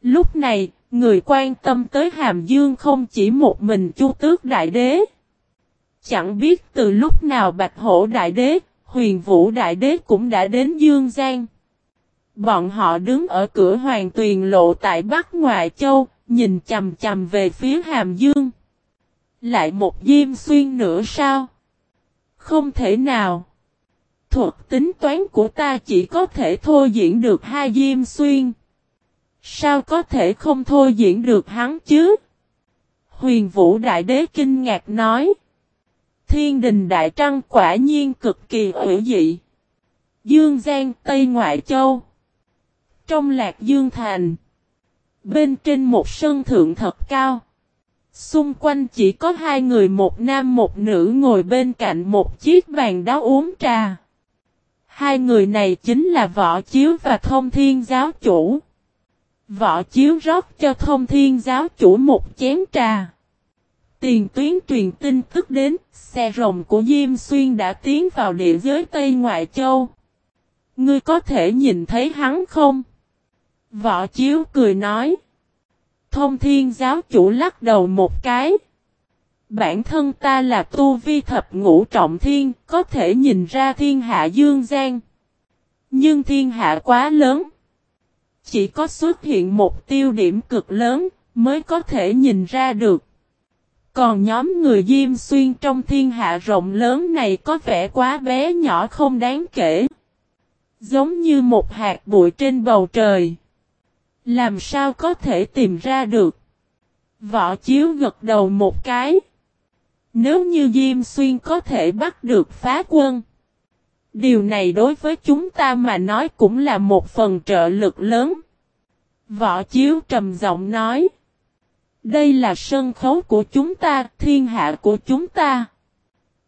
Lúc này, người quan tâm tới Hàm Dương không chỉ một mình Chu Tước Đại Đế. Chẳng biết từ lúc nào Bạch Hổ Đại Đế, Huyền Vũ Đại Đế cũng đã đến Dương Giang. Bọn họ đứng ở cửa Hoàng Tuyền Lộ tại Bắc Ngoại Châu, nhìn chầm chầm về phía Hàm Dương. Lại một Diêm Xuyên nữa sao? Không thể nào thuật tính toán của ta chỉ có thể thôi diễn được hai diêm xuyên. Sao có thể không thôi diễn được hắn chứ? Huyền Vũ Đại Đế kinh ngạc nói. Thiên đình Đại Trăng quả nhiên cực kỳ hữu dị. Dương Giang, Tây Ngoại Châu. Trong lạc Dương Thành. Bên trên một sân thượng thật cao. Xung quanh chỉ có hai người, một nam, một nữ ngồi bên cạnh một chiếc bàn đá uống trà. Hai người này chính là Võ Chiếu và Thông Thiên Giáo Chủ. Võ Chiếu rót cho Thông Thiên Giáo Chủ một chén trà. Tiền tuyến truyền tin tức đến, xe rồng của Diêm Xuyên đã tiến vào địa giới Tây Ngoại Châu. Ngươi có thể nhìn thấy hắn không? Võ Chiếu cười nói. Thông Thiên Giáo Chủ lắc đầu một cái. Bản thân ta là tu vi thập ngũ trọng thiên, có thể nhìn ra thiên hạ dương gian. Nhưng thiên hạ quá lớn. Chỉ có xuất hiện một tiêu điểm cực lớn, mới có thể nhìn ra được. Còn nhóm người Diêm Xuyên trong thiên hạ rộng lớn này có vẻ quá bé nhỏ không đáng kể. Giống như một hạt bụi trên bầu trời. Làm sao có thể tìm ra được? Võ Chiếu gật đầu một cái. Nếu như Diêm Xuyên có thể bắt được phá quân. Điều này đối với chúng ta mà nói cũng là một phần trợ lực lớn. Võ Chiếu trầm giọng nói. Đây là sân khấu của chúng ta, thiên hạ của chúng ta.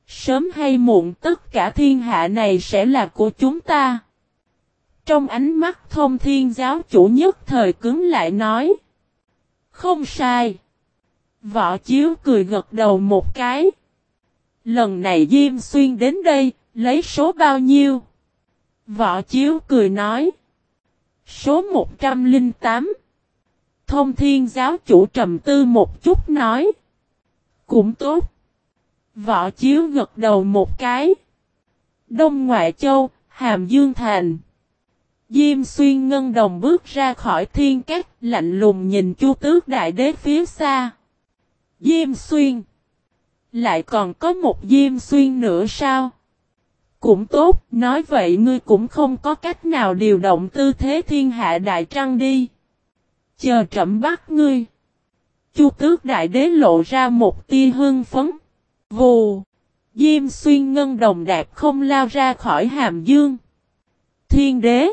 Sớm hay muộn tất cả thiên hạ này sẽ là của chúng ta. Trong ánh mắt thông thiên giáo chủ nhất thời cứng lại nói. Không sai. Võ Chiếu cười gật đầu một cái. Lần này Diêm Xuyên đến đây, lấy số bao nhiêu? Võ Chiếu cười nói. Số 108. Thông thiên giáo chủ trầm tư một chút nói. Cũng tốt. Võ Chiếu gật đầu một cái. Đông Ngoại Châu, Hàm Dương Thành. Diêm xuyên ngân đồng bước ra khỏi thiên cát, lạnh lùng nhìn chu tước đại đế phía xa. Diêm xuyên. Lại còn có một diêm xuyên nữa sao? Cũng tốt, nói vậy ngươi cũng không có cách nào điều động tư thế thiên hạ đại trăng đi. Chờ trẫm bắt ngươi. Chu tước đại đế lộ ra một tia hưng phấn. Vù. Diêm xuyên ngân đồng đạp không lao ra khỏi hàm dương. Thiên đế.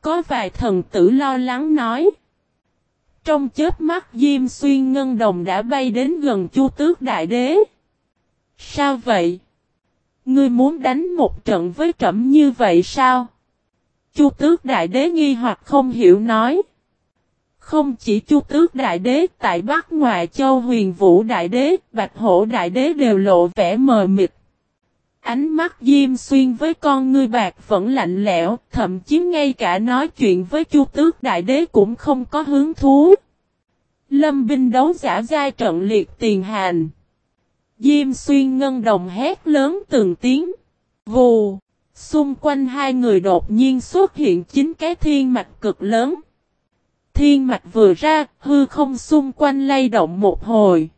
Có vài thần tử lo lắng nói. Trong chết mắt Diêm Xuyên Ngân Đồng đã bay đến gần Chu Tước Đại Đế. Sao vậy? Ngươi muốn đánh một trận với trẫm như vậy sao? Chu Tước Đại Đế nghi hoặc không hiểu nói. Không chỉ Chu Tước Đại Đế, tại Bắc Ngoại Châu Huyền Vũ Đại Đế, Bạch Hổ Đại Đế đều lộ vẻ mờ mịt. Ánh mắt Diêm Xuyên với con ngươi bạc vẫn lạnh lẽo, thậm chí ngay cả nói chuyện với Chu Tước Đại Đế cũng không có hứng thú. Lâm binh đấu giả giai trận liệt tiền hành. Diêm Xuyên ngân đồng hét lớn từng tiếng. Vù! Xung quanh hai người đột nhiên xuất hiện chính cái thiên mạch cực lớn. Thiên mạch vừa ra, hư không xung quanh lay động một hồi.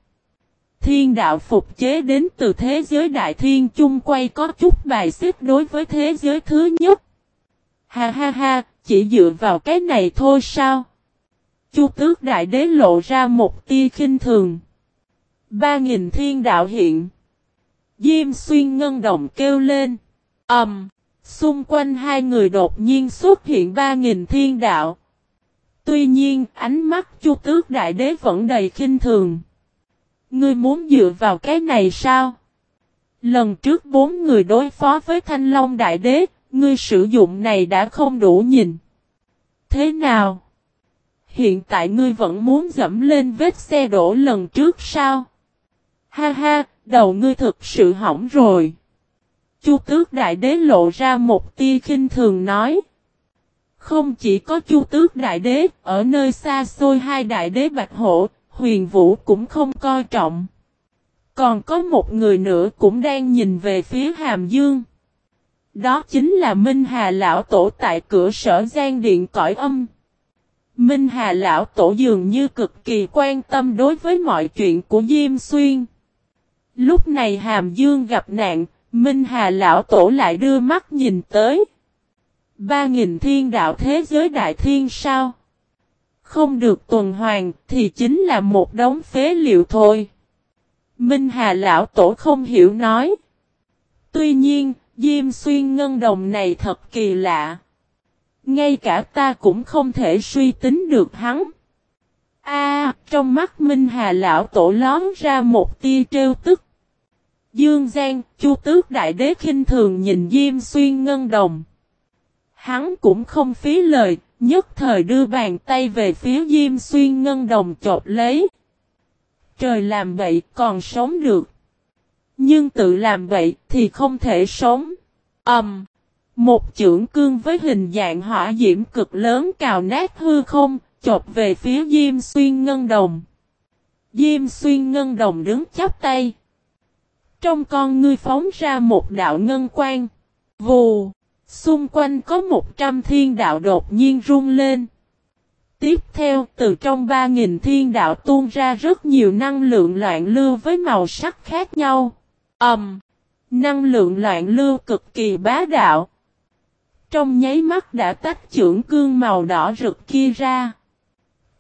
Thiên đạo phục chế đến từ thế giới đại thiên chung quay có chút bài xích đối với thế giới thứ nhất. Ha ha ha, chỉ dựa vào cái này thôi sao? Chu tước đại đế lộ ra một tia khinh thường. Ba nghìn thiên đạo hiện. Diêm xuyên ngân đồng kêu lên. Ẩm. Um, xung quanh hai người đột nhiên xuất hiện ba nghìn thiên đạo. Tuy nhiên, ánh mắt chu tước đại đế vẫn đầy khinh thường. Ngươi muốn dựa vào cái này sao? Lần trước bốn người đối phó với Thanh Long Đại Đế, ngươi sử dụng này đã không đủ nhìn. Thế nào? Hiện tại ngươi vẫn muốn dẫm lên vết xe đổ lần trước sao? Ha ha, đầu ngươi thực sự hỏng rồi. Chu tước đại đế lộ ra một tia khinh thường nói. Không chỉ có chu tước đại đế, ở nơi xa xôi hai đại đế bạch hổ, huyền vũ cũng không coi trọng. Còn có một người nữa cũng đang nhìn về phía Hàm Dương. Đó chính là Minh Hà Lão Tổ tại cửa sở gian điện cõi âm. Minh Hà Lão Tổ dường như cực kỳ quan tâm đối với mọi chuyện của Diêm Xuyên. Lúc này Hàm Dương gặp nạn, Minh Hà Lão Tổ lại đưa mắt nhìn tới. Ba nghìn thiên đạo thế giới đại thiên sao? Không được tuần hoàn thì chính là một đống phế liệu thôi. Minh Hà Lão Tổ không hiểu nói. Tuy nhiên, Diêm Xuyên Ngân Đồng này thật kỳ lạ. Ngay cả ta cũng không thể suy tính được hắn. A, trong mắt Minh Hà lão tổ lón ra một tia trêu tức. Dương Giang, Chu Tước Đại Đế khinh thường nhìn Diêm Xuyên Ngân Đồng. Hắn cũng không phí lời, nhất thời đưa bàn tay về phía Diêm Xuyên Ngân Đồng chộp lấy. Trời làm vậy còn sống được. Nhưng tự làm vậy thì không thể sống. Ẩm. Um, một trưởng cương với hình dạng hỏa diễm cực lớn cào nát hư không, chộp về phía Diêm Xuyên Ngân Đồng. Diêm Xuyên Ngân Đồng đứng chắp tay. Trong con ngươi phóng ra một đạo ngân quang. Vù! Xung quanh có một trăm thiên đạo đột nhiên rung lên. Tiếp theo, từ trong ba nghìn thiên đạo tuôn ra rất nhiều năng lượng loạn lưu với màu sắc khác nhau. ầm, Um, năng lượng loạn lưu cực kỳ bá đạo. Trong nháy mắt đã tách trưởng cương màu đỏ rực kia ra.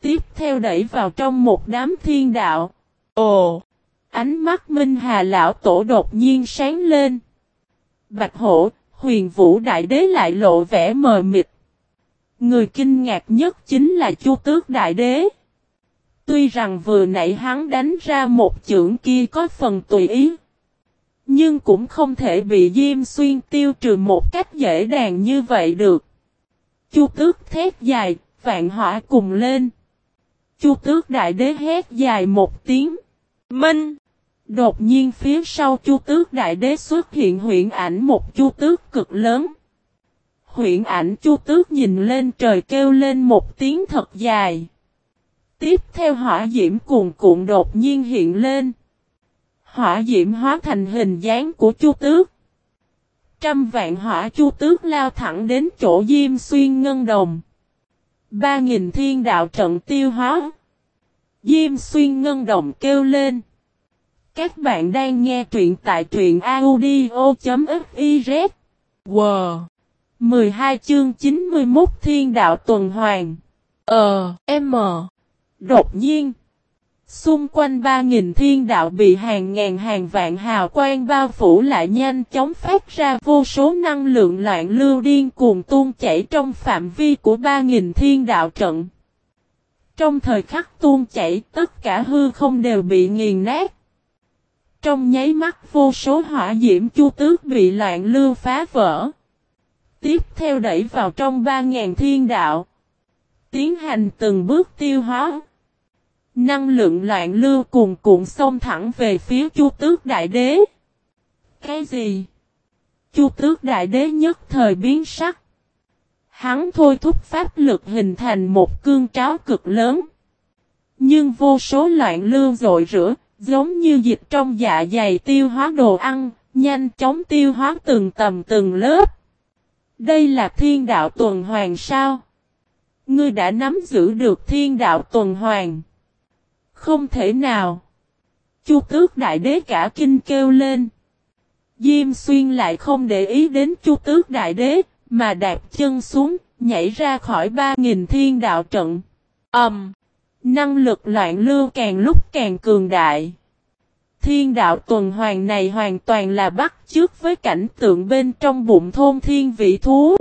Tiếp theo đẩy vào trong một đám thiên đạo. Ồ! Ánh mắt Minh Hà Lão Tổ đột nhiên sáng lên. Bạch hổ, huyền vũ đại đế lại lộ vẻ mờ mịt. Người kinh ngạc nhất chính là Chu Tước Đại Đế. Tuy rằng vừa nãy hắn đánh ra một chưởng kia có phần tùy ý. Nhưng cũng không thể bị Diêm Xuyên tiêu trừ một cách dễ dàng như vậy được. Chu tước thét dài, vạn hỏa cùng lên. Chu tước đại đế hét dài một tiếng. Minh! Đột nhiên phía sau chu tước đại đế xuất hiện huyện ảnh một chu tước cực lớn. Huyện ảnh chu tước nhìn lên trời kêu lên một tiếng thật dài. Tiếp theo hỏa diễm cuồn cuộn đột nhiên hiện lên. Hỏa diễm hóa thành hình dáng của chu tước. Trăm vạn hỏa chu tước lao thẳng đến chỗ Diêm Xuyên Ngân Đồng. Ba nghìn thiên đạo trận tiêu hóa. Diêm Xuyên Ngân Đồng kêu lên. Các bạn đang nghe truyện tại truyện audio.fiz. Wow! 12 chương 91 Thiên Đạo Tuần Hoàng. Ờ, M. Đột nhiên. Xung quanh 3.000 thiên đạo bị hàng ngàn hàng vạn hào quang bao phủ lại nhanh chóng phát ra vô số năng lượng loạn lưu điên cuồng tuôn chảy trong phạm vi của 3.000 thiên đạo trận. Trong thời khắc tuôn chảy, tất cả hư không đều bị nghiền nát. Trong nháy mắt, vô số hỏa diễm chu tước bị loạn lưu phá vỡ. Tiếp theo đẩy vào trong 3.000 thiên đạo. Tiến hành từng bước tiêu hóa. Năng lượng loạn lưu cùng cuộn xông thẳng về phía Chu Tước Đại Đế. Cái gì? Chu Tước Đại Đế nhất thời biến sắc. Hắn thôi thúc pháp lực hình thành một cương tráo cực lớn. Nhưng vô số loạn lưu dội rửa, giống như dịch trong dạ dày tiêu hóa đồ ăn, nhanh chóng tiêu hóa từng tầm từng lớp. Đây là thiên đạo tuần hoàn sao? Ngươi đã nắm giữ được thiên đạo tuần hoàn. Không thể nào. Chu tước đại đế cả kinh kêu lên. Diêm xuyên lại không để ý đến chu tước đại đế, mà đạp chân xuống, nhảy ra khỏi ba nghìn thiên đạo trận. Ẩm. Um, năng lực loạn lưu càng lúc càng cường đại. Thiên đạo tuần hoàn này hoàn toàn là bắt chước với cảnh tượng bên trong bụng thôn thiên vị thú.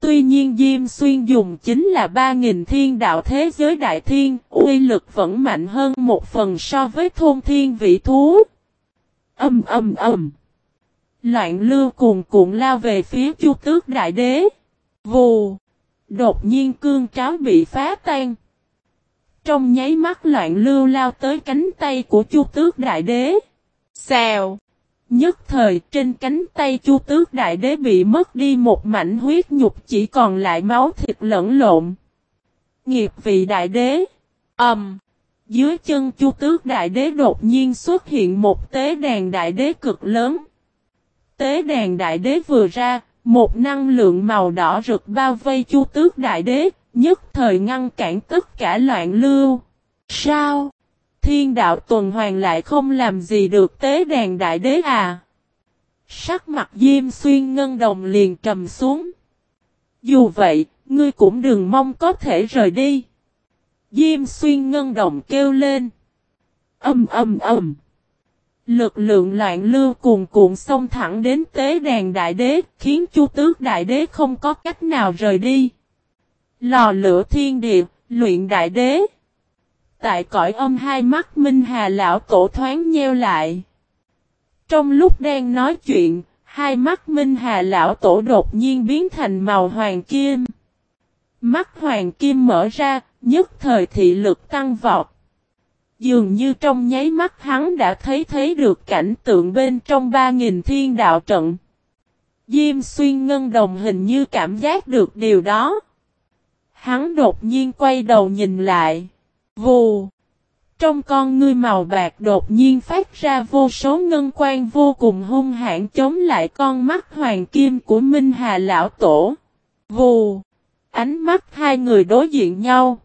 Tuy nhiên Diêm Xuyên dùng chính là 3.000 thiên đạo thế giới đại thiên, uy lực vẫn mạnh hơn một phần so với thôn thiên vị thú. Âm âm âm. Loạn lưu cuồn cuộn lao về phía chu tước đại đế. Vù. Đột nhiên cương tráo bị phá tan. Trong nháy mắt loạn lưu lao tới cánh tay của chu tước đại đế. Xèo. Nhất thời trên cánh tay chu tước đại đế bị mất đi một mảnh huyết nhục chỉ còn lại máu thịt lẫn lộn. Nghiệp vị đại đế. Ẩm. Um, dưới chân chu tước đại đế đột nhiên xuất hiện một tế đàn đại đế cực lớn. Tế đàn đại đế vừa ra, một năng lượng màu đỏ rực bao vây chu tước đại đế, nhất thời ngăn cản tất cả loạn lưu. Sao? Thiên đạo tuần hoàn lại không làm gì được tế đàn đại đế à. Sắc mặt Diêm Xuyên Ngân Đồng liền trầm xuống. Dù vậy, ngươi cũng đừng mong có thể rời đi. Diêm Xuyên Ngân Đồng kêu lên. Âm âm âm. Lực lượng loạn lưu cuồn cuộn xông thẳng đến tế đàn đại đế, khiến chu tước đại đế không có cách nào rời đi. Lò lửa thiên địa, luyện đại đế. Tại cõi âm hai mắt Minh Hà lão tổ thoáng nheo lại. Trong lúc đang nói chuyện, hai mắt Minh Hà lão tổ đột nhiên biến thành màu hoàng kim. Mắt hoàng kim mở ra, nhất thời thị lực tăng vọt. Dường như trong nháy mắt hắn đã thấy thấy được cảnh tượng bên trong ba nghìn thiên đạo trận. Diêm xuyên ngân đồng hình như cảm giác được điều đó. Hắn đột nhiên quay đầu nhìn lại. Vù! Trong con ngươi màu bạc đột nhiên phát ra vô số ngân quan vô cùng hung hãn chống lại con mắt hoàng kim của Minh Hà Lão Tổ. Vù! Ánh mắt hai người đối diện nhau.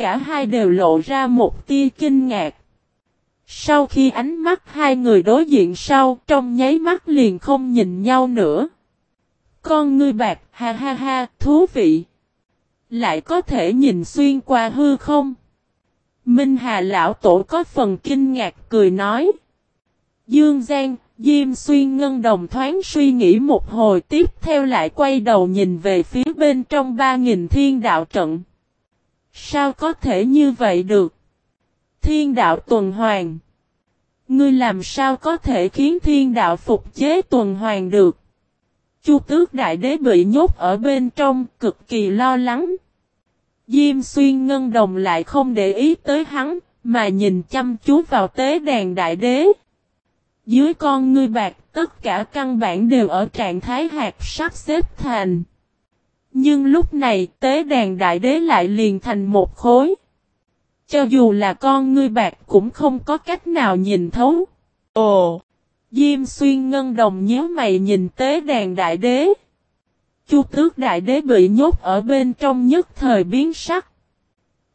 Cả hai đều lộ ra một tia kinh ngạc. Sau khi ánh mắt hai người đối diện sau, trong nháy mắt liền không nhìn nhau nữa. Con ngươi bạc, ha ha ha, thú vị. Lại có thể nhìn xuyên qua hư không? Minh Hà Lão Tổ có phần kinh ngạc cười nói. Dương Giang, Diêm Xuyên Ngân Đồng thoáng suy nghĩ một hồi tiếp theo lại quay đầu nhìn về phía bên trong ba nghìn thiên đạo trận. Sao có thể như vậy được? Thiên đạo tuần hoàn. Ngươi làm sao có thể khiến thiên đạo phục chế tuần hoàn được? Chu tước đại đế bị nhốt ở bên trong, cực kỳ lo lắng. Diêm xuyên ngân đồng lại không để ý tới hắn, mà nhìn chăm chú vào tế đàn đại đế. Dưới con ngươi bạc, tất cả căn bản đều ở trạng thái hạt sắp xếp thành. Nhưng lúc này, tế đàn đại đế lại liền thành một khối. Cho dù là con ngươi bạc cũng không có cách nào nhìn thấu. Ồ! Diêm xuyên ngân đồng nhớ mày nhìn tế đàn đại đế. Chu tước đại đế bị nhốt ở bên trong nhất thời biến sắc.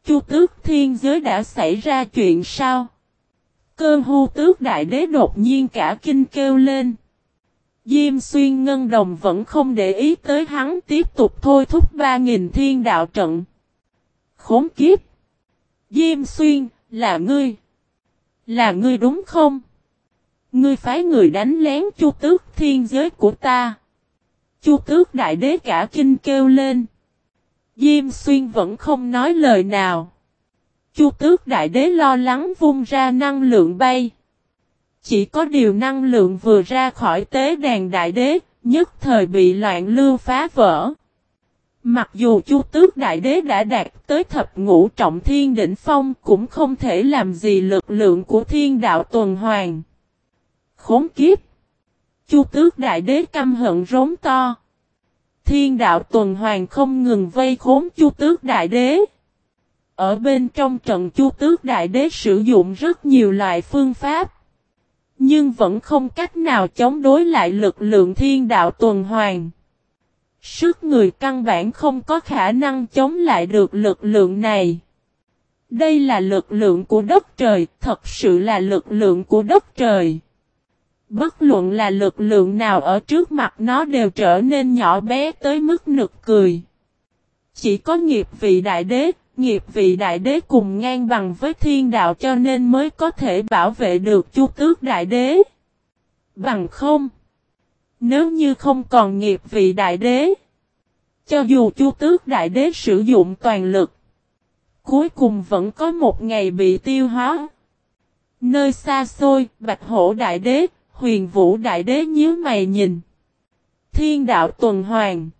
Chu tước thiên giới đã xảy ra chuyện sao? Cơn hưu tước đại đế đột nhiên cả kinh kêu lên. Diêm xuyên ngân đồng vẫn không để ý tới hắn tiếp tục thôi thúc ba nghìn thiên đạo trận. Khốn kiếp! Diêm xuyên, là ngươi! Là ngươi đúng không? Ngươi phái người đánh lén chu tước thiên giới của ta. Chu tước đại đế cả kinh kêu lên. Diêm xuyên vẫn không nói lời nào. Chu tước đại đế lo lắng vung ra năng lượng bay. Chỉ có điều năng lượng vừa ra khỏi tế đàn đại đế, nhất thời bị loạn lưu phá vỡ. Mặc dù Chu Tước Đại Đế đã đạt tới thập ngũ trọng thiên đỉnh phong cũng không thể làm gì lực lượng của thiên đạo tuần hoàn. Khốn kiếp! Chu Tước Đại Đế căm hận rống to. Thiên đạo tuần hoàn không ngừng vây khốn Chu Tước Đại Đế. Ở bên trong trận Chu Tước Đại Đế sử dụng rất nhiều loại phương pháp. Nhưng vẫn không cách nào chống đối lại lực lượng thiên đạo tuần hoàn. Sức người căn bản không có khả năng chống lại được lực lượng này. Đây là lực lượng của đất trời, thật sự là lực lượng của đất trời. Bất luận là lực lượng nào ở trước mặt nó đều trở nên nhỏ bé tới mức nực cười. Chỉ có nghiệp vị đại đế, nghiệp vị đại đế cùng ngang bằng với thiên đạo cho nên mới có thể bảo vệ được chu tước đại đế. Bằng không. Nếu như không còn nghiệp vị đại đế. Cho dù chu tước đại đế sử dụng toàn lực. Cuối cùng vẫn có một ngày bị tiêu hóa. Nơi xa xôi, bạch hổ đại đế, huyền vũ đại đế nhíu mày nhìn. Thiên đạo tuần hoàn.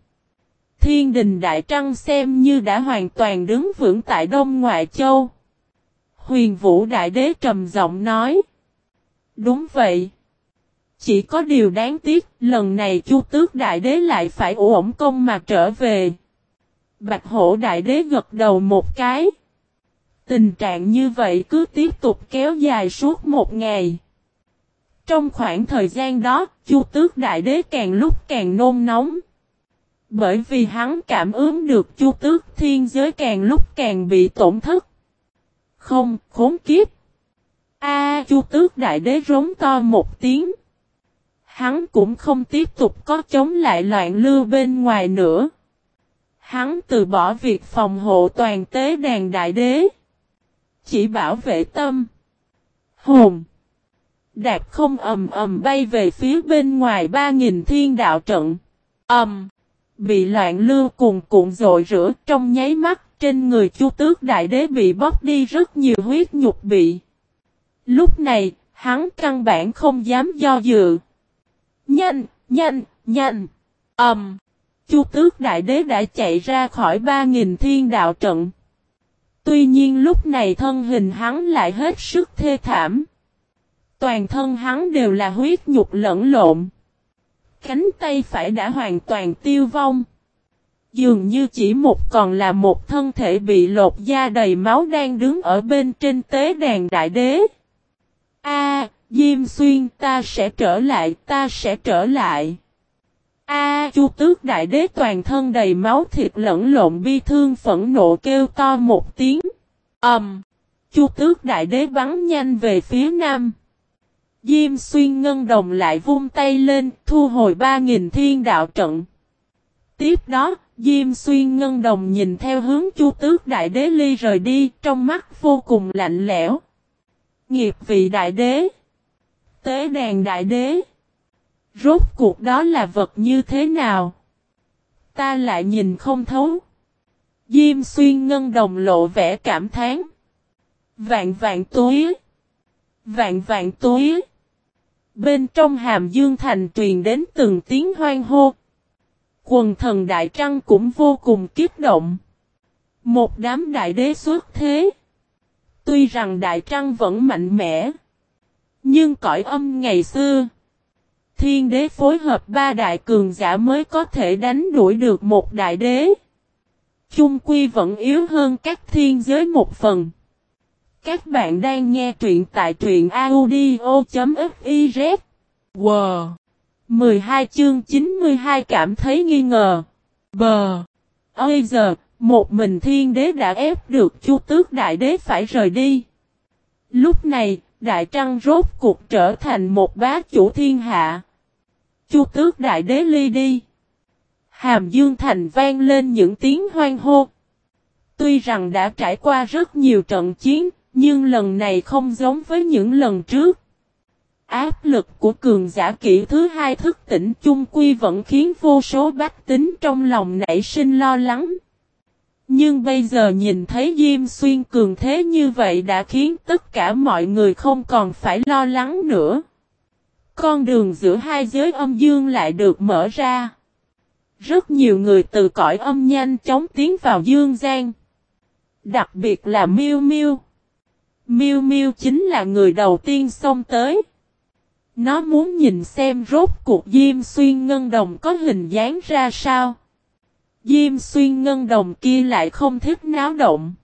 Thiên đình đại trăng xem như đã hoàn toàn đứng vững tại Đông Ngoại Châu. Huyền vũ đại đế trầm giọng nói. Đúng vậy. Chỉ có điều đáng tiếc, lần này Chu Tước Đại Đế lại phải ổn công mà trở về. Bạch Hổ Đại Đế gật đầu một cái. Tình trạng như vậy cứ tiếp tục kéo dài suốt một ngày. Trong khoảng thời gian đó, Chu Tước Đại Đế càng lúc càng nôn nóng. Bởi vì hắn cảm ứng được Chu Tước Thiên Giới càng lúc càng bị tổn thất. Không, khốn kiếp. A, Chu Tước Đại Đế rống to một tiếng. Hắn cũng không tiếp tục có chống lại loạn lưu bên ngoài nữa. Hắn từ bỏ việc phòng hộ toàn tế đàn đại đế. Chỉ bảo vệ tâm. Hồn. Đạp không ầm ầm bay về phía bên ngoài ba nghìn thiên đạo trận. Ầm. Bị loạn lưu cùng cuộn dội rửa trong nháy mắt trên người chu tước đại đế bị bóc đi rất nhiều huyết nhục bị. Lúc này, hắn căn bản không dám do dự. Nhanh, nhanh, nhanh. Ầm. Um, Chu tước đại đế đã chạy ra khỏi ba nghìn thiên đạo trận. Tuy nhiên lúc này thân hình hắn lại hết sức thê thảm. Toàn thân hắn đều là huyết nhục lẫn lộn. Cánh tay phải đã hoàn toàn tiêu vong. Dường như chỉ một còn là một thân thể bị lột da đầy máu đang đứng ở bên trên tế đàn đại đế. A, Diêm Xuyên ta sẽ trở lại, ta sẽ trở lại. A Chu Tước Đại Đế toàn thân đầy máu thịt lẫn lộn bi thương phẫn nộ kêu to một tiếng. Ầm. Um, Chu Tước Đại Đế bắn nhanh về phía nam. Diêm Xuyên ngân đồng lại vung tay lên, thu hồi ba nghìn thiên đạo trận. Tiếp đó, Diêm Xuyên ngân đồng nhìn theo hướng Chu Tước Đại Đế ly rời đi, trong mắt vô cùng lạnh lẽo. Nghiệp vị Đại Đế tế đàn đại đế. Rốt cuộc đó là vật như thế nào? Ta lại nhìn không thấu. Diêm xuyên ngân đồng lộ vẻ cảm thán. Vạn vạn túi. Vạn vạn túi. Bên trong hàm dương thành truyền đến từng tiếng hoang hô. Quần thần đại trăng cũng vô cùng kiếp động. Một đám đại đế xuất thế. Tuy rằng đại trăng vẫn mạnh mẽ. Nhưng cõi âm ngày xưa. Thiên đế phối hợp ba đại cường giả mới có thể đánh đuổi được một đại đế. Chung quy vẫn yếu hơn các thiên giới một phần. Các bạn đang nghe truyện tại truyện audio.fiz. Wow! 12 chương 92 cảm thấy nghi ngờ. Bờ! Ôi giờ, một mình thiên đế đã ép được chu tước đại đế phải rời đi. Lúc này, đại trăng rốt cuộc trở thành một bá chủ thiên hạ. Chu tước đại đế ly đi. Hàm Dương Thành vang lên những tiếng hoang hô. Tuy rằng đã trải qua rất nhiều trận chiến, nhưng lần này không giống với những lần trước. Áp lực của cường giả kỹ thứ hai thức tỉnh chung quy vẫn khiến vô số bách tính trong lòng nảy sinh lo lắng. Nhưng bây giờ nhìn thấy Diêm Xuyên cường thế như vậy đã khiến tất cả mọi người không còn phải lo lắng nữa. Con đường giữa hai giới âm dương lại được mở ra. Rất nhiều người từ cõi âm nhanh chóng tiến vào dương gian. Đặc biệt là Miu Miu. Miu Miu chính là người đầu tiên xông tới. Nó muốn nhìn xem rốt cuộc Diêm Xuyên Ngân Đồng có hình dáng ra sao. Diêm Xuyên Ngân Đồng kia lại không thích náo động.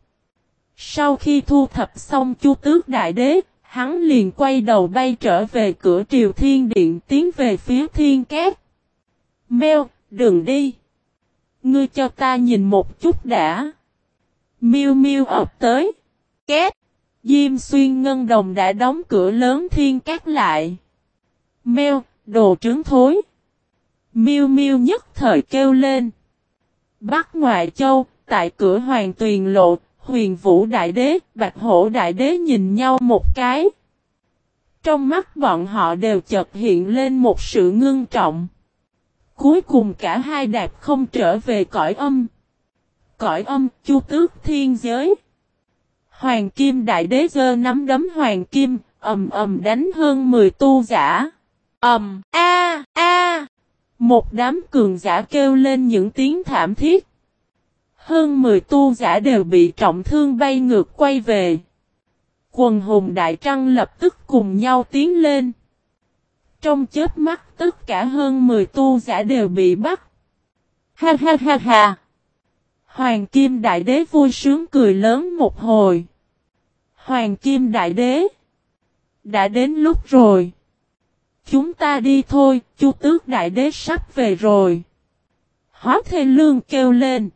Sau khi thu thập xong chu tước đại đế, hắn liền quay đầu bay trở về cửa triều thiên điện tiến về phía thiên cát. Mèo, đừng đi. Ngươi cho ta nhìn một chút đã. Miu Miu ập tới. Két. Diêm xuyên ngân đồng đã đóng cửa lớn thiên cát lại. Mèo, đồ trứng thối. Miu Miu nhất thời kêu lên. Bắc ngoại châu, tại cửa hoàng tuyền lộ, huyền vũ đại đế, bạch hổ đại đế nhìn nhau một cái. Trong mắt bọn họ đều chợt hiện lên một sự ngưng trọng. Cuối cùng cả hai đạp không trở về cõi âm. Cõi âm, chu tước thiên giới. Hoàng kim đại đế giơ nắm đấm hoàng kim, ầm ầm đánh hơn 10 tu giả. Ầm, a, a. Một đám cường giả kêu lên những tiếng thảm thiết. Hơn 10 tu giả đều bị trọng thương bay ngược quay về. Quần hùng đại trăng lập tức cùng nhau tiến lên. Trong chết mắt tất cả hơn 10 tu giả đều bị bắt. Ha ha ha ha. Hoàng Kim Đại Đế vui sướng cười lớn một hồi. Hoàng Kim Đại Đế. Đã đến lúc rồi. Chúng ta đi thôi, Chu Tước Đại Đế sắp về rồi. Hóa Thê Lương kêu lên.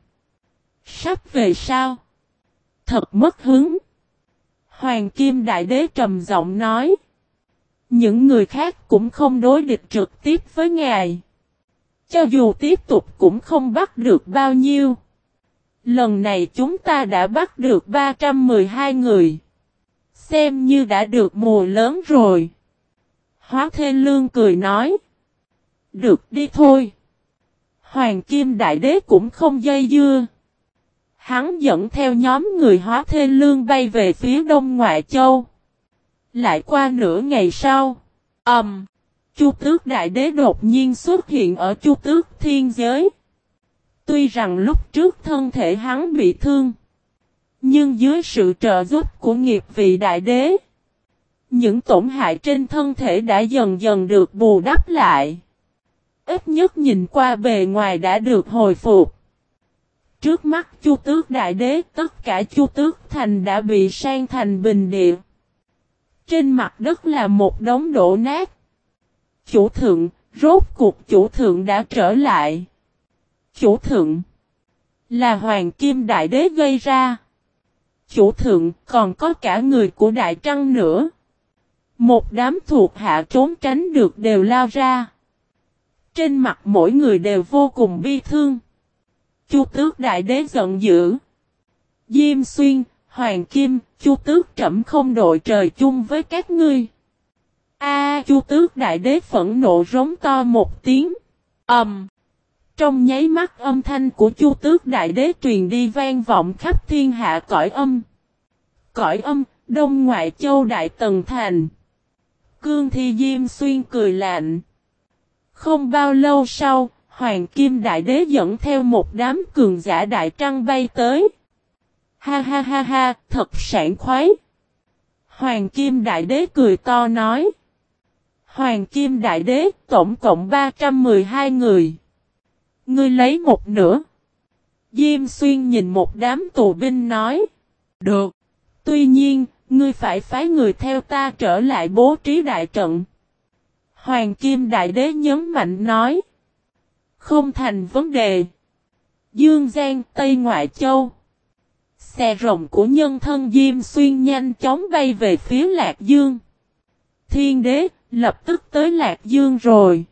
Sắp về sao? Thật mất hứng. Hoàng Kim Đại Đế trầm giọng nói. Những người khác cũng không đối địch trực tiếp với ngài. Cho dù tiếp tục cũng không bắt được bao nhiêu. Lần này chúng ta đã bắt được 312 người. Xem như đã được mùa lớn rồi. Hóa Thê Lương cười nói. Được đi thôi. Hoàng Kim Đại Đế cũng không dây dưa. Hắn dẫn theo nhóm người hóa thê lương bay về phía đông ngoại châu. Lại qua nửa ngày sau. Ẩm. Um, Chu tước đại đế đột nhiên xuất hiện ở chu tước thiên giới. Tuy rằng lúc trước thân thể hắn bị thương. Nhưng dưới sự trợ giúp của nghiệp vị đại đế. Những tổn hại trên thân thể đã dần dần được bù đắp lại. Ít nhất nhìn qua bề ngoài đã được hồi phục. Trước mắt Chu Tước Đại Đế, tất cả Chu Tước Thành đã bị sang thành bình địa. Trên mặt đất là một đống đổ nát. Chủ thượng, rốt cuộc chủ thượng đã trở lại. Chủ thượng là Hoàng Kim Đại Đế gây ra. Chủ thượng còn có cả người của Đại Trăng nữa. Một đám thuộc hạ trốn tránh được đều lao ra. Trên mặt mỗi người đều vô cùng bi thương. Chu tước đại đế giận dữ. Diêm xuyên, hoàng kim, chu tước trẫm không đội trời chung với các ngươi. A chu tước đại đế phẫn nộ rống to một tiếng. Ẩm. Um, trong nháy mắt âm thanh của Chu Tước Đại Đế truyền đi vang vọng khắp thiên hạ cõi âm. Cõi âm, Đông Ngoại Châu Đại Tần Thành. Cương Thi Diêm Xuyên cười lạnh. Không bao lâu sau, Hoàng Kim Đại Đế dẫn theo một đám cường giả đại trăng bay tới. Ha ha ha ha, thật sảng khoái. Hoàng Kim Đại Đế cười to nói. Hoàng Kim Đại Đế, tổng cộng 312 người. Ngươi lấy một nửa. Diêm Xuyên nhìn một đám tù binh nói. Được. Tuy nhiên, ngươi phải phái người theo ta trở lại bố trí đại trận. Hoàng Kim Đại Đế nhấn mạnh nói. Không thành vấn đề. Dương Giang, Tây Ngoại Châu. Xe rồng của nhân thân Diêm Xuyên nhanh chóng bay về phía Lạc Dương. Thiên đế, lập tức tới Lạc Dương rồi.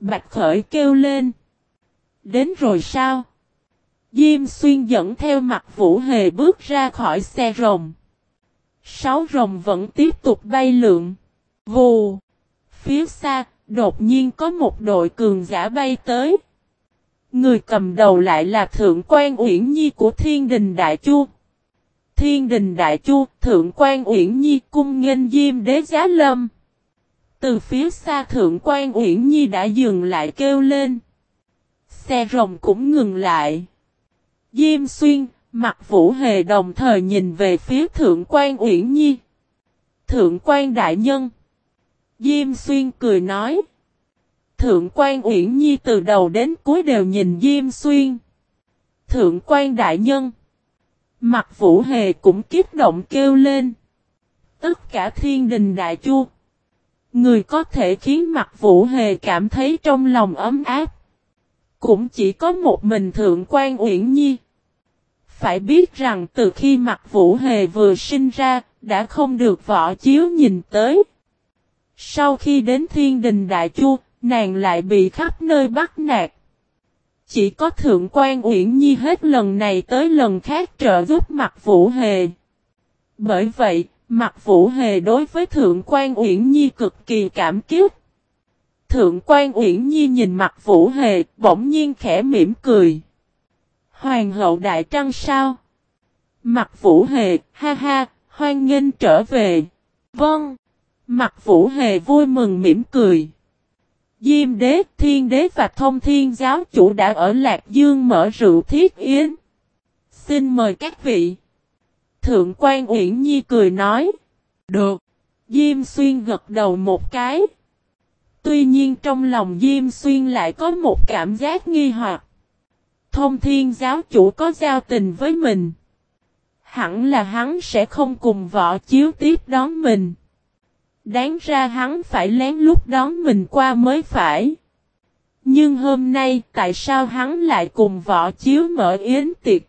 Bạch Khởi kêu lên. Đến rồi sao? Diêm Xuyên dẫn theo mặt Vũ Hề bước ra khỏi xe rồng. Sáu rồng vẫn tiếp tục bay lượn. Vù! Phía xa, đột nhiên có một đội cường giả bay tới. Người cầm đầu lại là Thượng quan Uyển Nhi của Thiên Đình Đại Chu. Thiên Đình Đại Chu, Thượng quan Uyển Nhi cung nghênh Diêm Đế Giá Lâm. Từ phía xa Thượng quan Uyển Nhi đã dừng lại kêu lên. Xe rồng cũng ngừng lại. Diêm Xuyên, mặt Vũ Hề đồng thời nhìn về phía Thượng quan Uyển Nhi. Thượng quan Đại Nhân. Diêm Xuyên cười nói. Thượng quan Uyển Nhi từ đầu đến cuối đều nhìn Diêm Xuyên. Thượng quan Đại Nhân. Mặt Vũ Hề cũng kiếp động kêu lên. Tất cả thiên đình đại chu. Người có thể khiến mặt Vũ Hề cảm thấy trong lòng ấm áp. Cũng chỉ có một mình Thượng quan Uyển Nhi. Phải biết rằng từ khi mặt Vũ Hề vừa sinh ra, đã không được võ chiếu nhìn tới. Sau khi đến thiên đình đại chu, nàng lại bị khắp nơi bắt nạt. Chỉ có Thượng quan Uyển Nhi hết lần này tới lần khác trợ giúp mặt Vũ Hề. Bởi vậy, mặt Vũ Hề đối với Thượng quan Uyển Nhi cực kỳ cảm kích. Thượng quan Uyển Nhi nhìn mặt Vũ Hề, bỗng nhiên khẽ mỉm cười. Hoàng hậu đại trăng sao? Mặt Vũ Hề, ha ha, hoan nghênh trở về. Vâng. Mặt Vũ Hề vui mừng mỉm cười. Diêm đế, thiên đế và thông thiên giáo chủ đã ở Lạc Dương mở rượu thiết yến. Xin mời các vị. Thượng quan Uyển Nhi cười nói. Được. Diêm xuyên gật đầu một cái. Tuy nhiên trong lòng Diêm xuyên lại có một cảm giác nghi hoặc. Thông thiên giáo chủ có giao tình với mình. Hẳn là hắn sẽ không cùng võ chiếu tiếp đón mình. Đáng ra hắn phải lén lút đón mình qua mới phải. Nhưng hôm nay tại sao hắn lại cùng võ chiếu mở yến tiệc?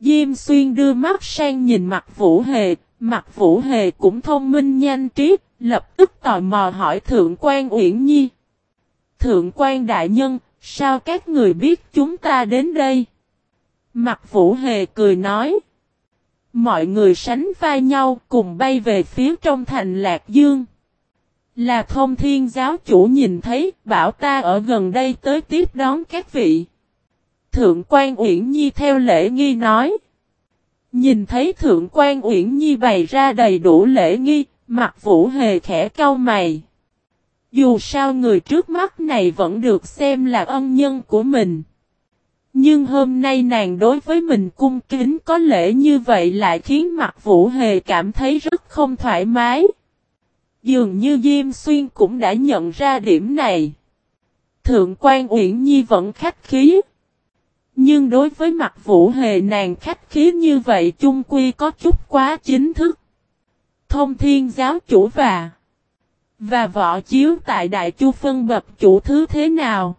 Diêm xuyên đưa mắt sang nhìn mặt Vũ Hề, mặt Vũ Hề cũng thông minh nhanh trí, lập tức tò mò hỏi Thượng quan Uyển Nhi. Thượng quan Đại Nhân, sao các người biết chúng ta đến đây? Mặt Vũ Hề cười nói. Mọi người sánh vai nhau cùng bay về phía trong thành Lạc Dương. Là thông thiên giáo chủ nhìn thấy bảo ta ở gần đây tới tiếp đón các vị. Thượng quan Uyển Nhi theo lễ nghi nói. Nhìn thấy Thượng quan Uyển Nhi bày ra đầy đủ lễ nghi, mặt vũ hề khẽ cau mày. Dù sao người trước mắt này vẫn được xem là ân nhân của mình. Nhưng hôm nay nàng đối với mình cung kính có lễ như vậy lại khiến mặt Vũ Hề cảm thấy rất không thoải mái. Dường như Diêm Xuyên cũng đã nhận ra điểm này. Thượng quan Uyển Nhi vẫn khách khí. Nhưng đối với mặt Vũ Hề nàng khách khí như vậy chung quy có chút quá chính thức. Thông thiên giáo chủ và và võ chiếu tại Đại Chu phân bậc chủ thứ thế nào?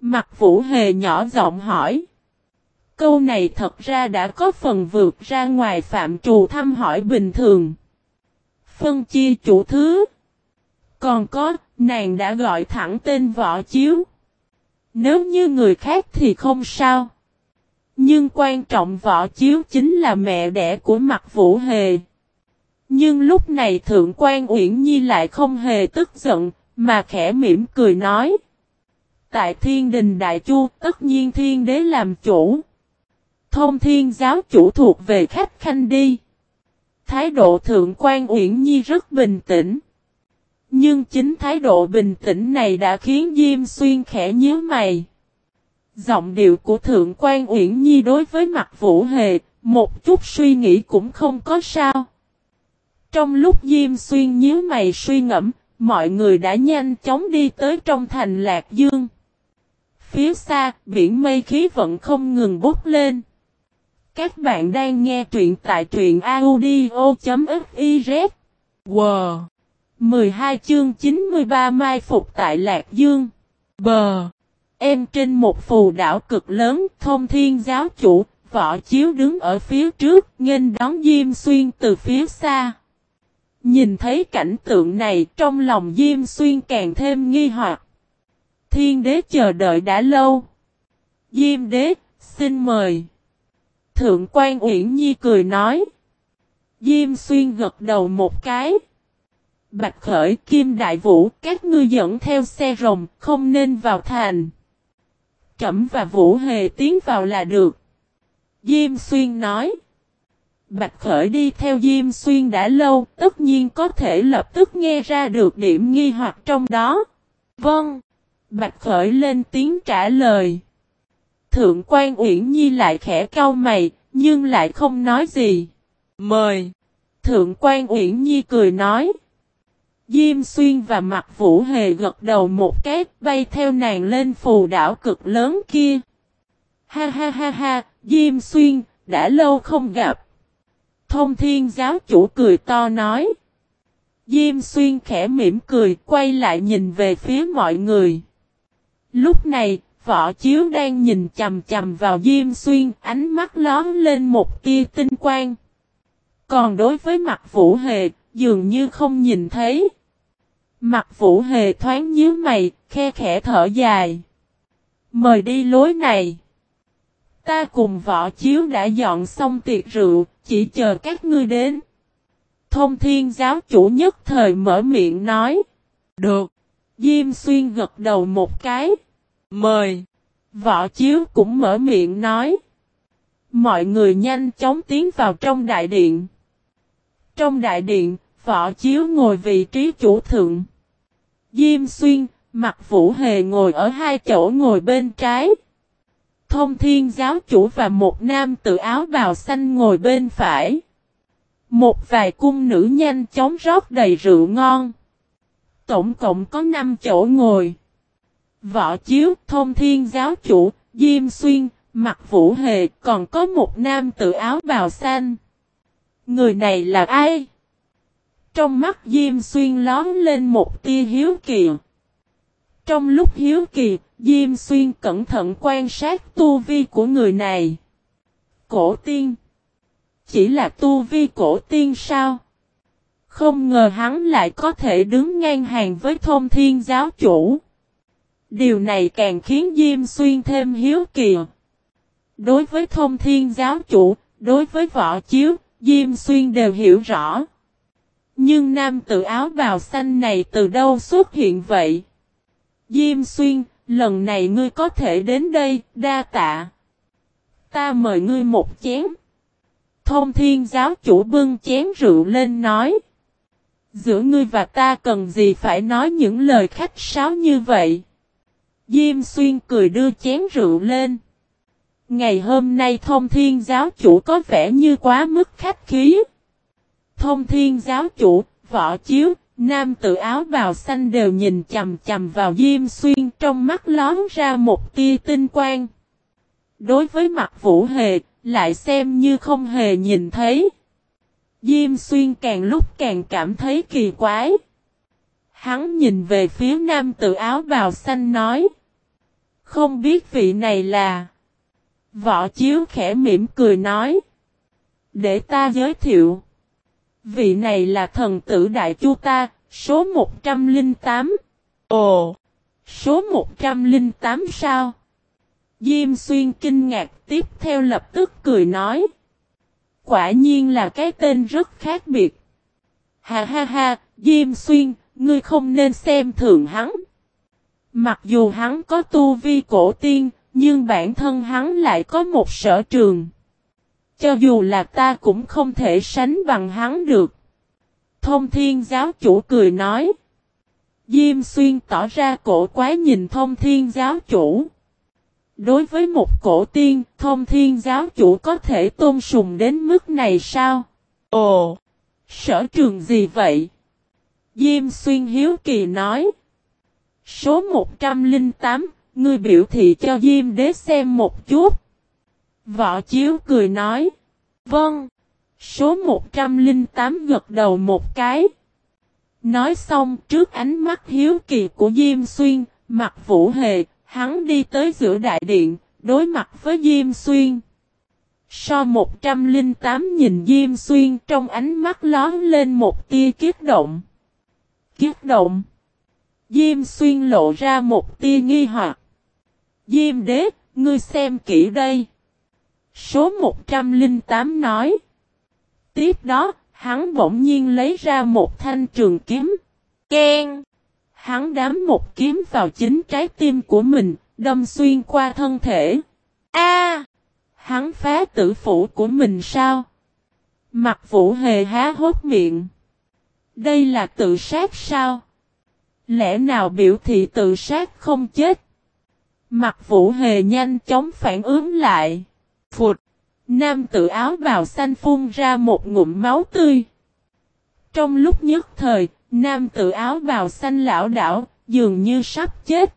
Mặt vũ hề nhỏ giọng hỏi. Câu này thật ra đã có phần vượt ra ngoài phạm trù thăm hỏi bình thường. Phân chia chủ thứ. Còn có, nàng đã gọi thẳng tên võ chiếu. Nếu như người khác thì không sao. Nhưng quan trọng võ chiếu chính là mẹ đẻ của mặt vũ hề. Nhưng lúc này Thượng quan Uyển Nhi lại không hề tức giận, mà khẽ mỉm cười nói. Tại thiên đình đại chu, tất nhiên thiên đế làm chủ. Thông thiên giáo chủ thuộc về khách khanh đi. Thái độ thượng quan Uyển Nhi rất bình tĩnh. Nhưng chính thái độ bình tĩnh này đã khiến Diêm Xuyên khẽ nhíu mày. Giọng điệu của Thượng quan Uyển Nhi đối với mặt Vũ Hề, một chút suy nghĩ cũng không có sao. Trong lúc Diêm Xuyên nhíu mày suy ngẫm, mọi người đã nhanh chóng đi tới trong thành Lạc Dương. Phía xa, biển mây khí vẫn không ngừng bút lên. Các bạn đang nghe truyện tại truyện audio.fiz. Wow! 12 chương 93 mai phục tại Lạc Dương. Bờ! Em trên một phù đảo cực lớn, thông thiên giáo chủ, võ chiếu đứng ở phía trước, nghênh đón Diêm Xuyên từ phía xa. Nhìn thấy cảnh tượng này trong lòng Diêm Xuyên càng thêm nghi hoặc. Thiên đế chờ đợi đã lâu. Diêm đế, xin mời. Thượng quan Uyển Nhi cười nói. Diêm Xuyên gật đầu một cái. Bạch Khởi, Kim Đại Vũ, các ngươi dẫn theo xe rồng, không nên vào thành. Cẩm và Vũ Hề tiến vào là được. Diêm Xuyên nói. Bạch Khởi đi theo Diêm Xuyên đã lâu, tất nhiên có thể lập tức nghe ra được điểm nghi hoặc trong đó. Vâng. Bạch Khởi lên tiếng trả lời. Thượng quan Uyển Nhi lại khẽ cau mày, nhưng lại không nói gì. Mời. Thượng quan Uyển Nhi cười nói. Diêm Xuyên và Mặt Vũ Hề gật đầu một cái, bay theo nàng lên phù đảo cực lớn kia. Ha ha ha ha, Diêm Xuyên, đã lâu không gặp. Thông thiên giáo chủ cười to nói. Diêm Xuyên khẽ mỉm cười, quay lại nhìn về phía mọi người. Lúc này, võ chiếu đang nhìn chầm chầm vào Diêm Xuyên, ánh mắt lón lên một tia tinh quang. Còn đối với mặt Vũ Hề, dường như không nhìn thấy. Mặt Vũ Hề thoáng nhíu mày, khe khẽ thở dài. Mời đi lối này. Ta cùng võ chiếu đã dọn xong tiệc rượu, chỉ chờ các ngươi đến. Thông thiên giáo chủ nhất thời mở miệng nói. Được. Diêm xuyên gật đầu một cái. Mời. Võ chiếu cũng mở miệng nói. Mọi người nhanh chóng tiến vào trong đại điện. Trong đại điện, võ chiếu ngồi vị trí chủ thượng. Diêm xuyên, mặt vũ hề ngồi ở hai chỗ ngồi bên trái. Thông thiên giáo chủ và một nam tự áo bào xanh ngồi bên phải. Một vài cung nữ nhanh chóng rót đầy rượu ngon. Tổng cộng có 5 chỗ ngồi. Võ chiếu, thông thiên giáo chủ, Diêm Xuyên, mặt vũ hề, còn có một nam tự áo bào xanh. Người này là ai? Trong mắt Diêm Xuyên lón lên một tia hiếu kỳ. Trong lúc hiếu kỳ, Diêm Xuyên cẩn thận quan sát tu vi của người này. Cổ tiên. Chỉ là tu vi cổ tiên sao? Không ngờ hắn lại có thể đứng ngang hàng với thông thiên giáo chủ. Điều này càng khiến Diêm Xuyên thêm hiếu kỳ. Đối với thông thiên giáo chủ, đối với võ chiếu, Diêm Xuyên đều hiểu rõ. Nhưng nam tự áo bào xanh này từ đâu xuất hiện vậy? Diêm Xuyên, lần này ngươi có thể đến đây, đa tạ. Ta mời ngươi một chén. Thông thiên giáo chủ bưng chén rượu lên nói. Giữa ngươi và ta cần gì phải nói những lời khách sáo như vậy? Diêm xuyên cười đưa chén rượu lên. Ngày hôm nay thông thiên giáo chủ có vẻ như quá mức khách khí. Thông thiên giáo chủ, võ chiếu, nam tự áo bào xanh đều nhìn chầm chầm vào Diêm Xuyên trong mắt lón ra một tia tinh quang. Đối với mặt Vũ Hề, lại xem như không hề nhìn thấy. Diêm Xuyên càng lúc càng cảm thấy kỳ quái. Hắn nhìn về phía nam tự áo bào xanh nói. Không biết vị này là. Võ Chiếu khẽ mỉm cười nói. Để ta giới thiệu. Vị này là thần tử Đại Chu ta, số 108. Ồ! Số 108 sao? Diêm xuyên kinh ngạc tiếp theo lập tức cười nói. Quả nhiên là cái tên rất khác biệt. Ha ha ha, Diêm xuyên, ngươi không nên xem thường hắn. Mặc dù hắn có tu vi cổ tiên, nhưng bản thân hắn lại có một sở trường. Cho dù là ta cũng không thể sánh bằng hắn được. Thông thiên giáo chủ cười nói. Diêm xuyên tỏ ra cổ quái nhìn thông thiên giáo chủ. Đối với một cổ tiên, thông thiên giáo chủ có thể tôn sùng đến mức này sao? Ồ! Sở trường gì vậy? Diêm xuyên hiếu kỳ nói. Số 108, ngươi biểu thị cho Diêm đế xem một chút. Võ chiếu cười nói. Vâng. Số 108 gật đầu một cái. Nói xong trước ánh mắt hiếu kỳ của Diêm Xuyên, mặt vũ hề, hắn đi tới giữa đại điện, đối mặt với Diêm Xuyên. So 108 nhìn Diêm Xuyên trong ánh mắt lón lên một tia kiết động. Kiết động. Diêm Xuyên lộ ra một tia nghi hoặc. Diêm đế, ngươi xem kỹ đây. Số 108 nói. Tiếp đó, hắn bỗng nhiên lấy ra một thanh trường kiếm. Ken! Hắn đám một kiếm vào chính trái tim của mình, đâm xuyên qua thân thể. A! hắn phá tử phủ của mình sao? Mặt vũ hề há hốt miệng. Đây là tự sát sao? Lẽ nào biểu thị tự sát không chết? Mặt vũ hề nhanh chóng phản ứng lại. Phụt! Nam tự áo bào xanh phun ra một ngụm máu tươi. Trong lúc nhất thời, nam tự áo bào xanh lão đảo, dường như sắp chết.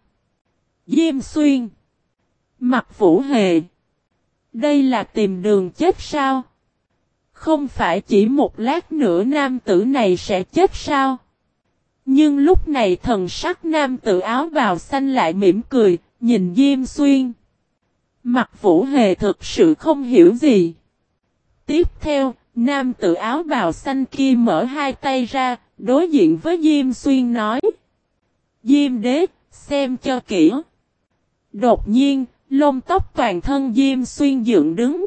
Diêm xuyên. Mặt vũ hề. Đây là tìm đường chết sao? Không phải chỉ một lát nữa nam tử này sẽ chết sao? Nhưng lúc này thần sắc nam tử áo bào xanh lại mỉm cười, nhìn Diêm Xuyên. Mặt vũ hề thực sự không hiểu gì. Tiếp theo, nam tự áo bào xanh kia mở hai tay ra, đối diện với Diêm Xuyên nói. Diêm đế, xem cho kỹ. Đột nhiên, lông tóc toàn thân Diêm Xuyên dựng đứng.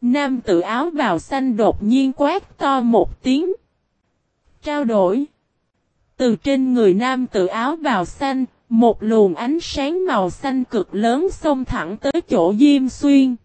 Nam tự áo bào xanh đột nhiên quát to một tiếng. Trao đổi. Từ trên người nam tự áo bào xanh, một luồng ánh sáng màu xanh cực lớn xông thẳng tới chỗ Diêm Xuyên.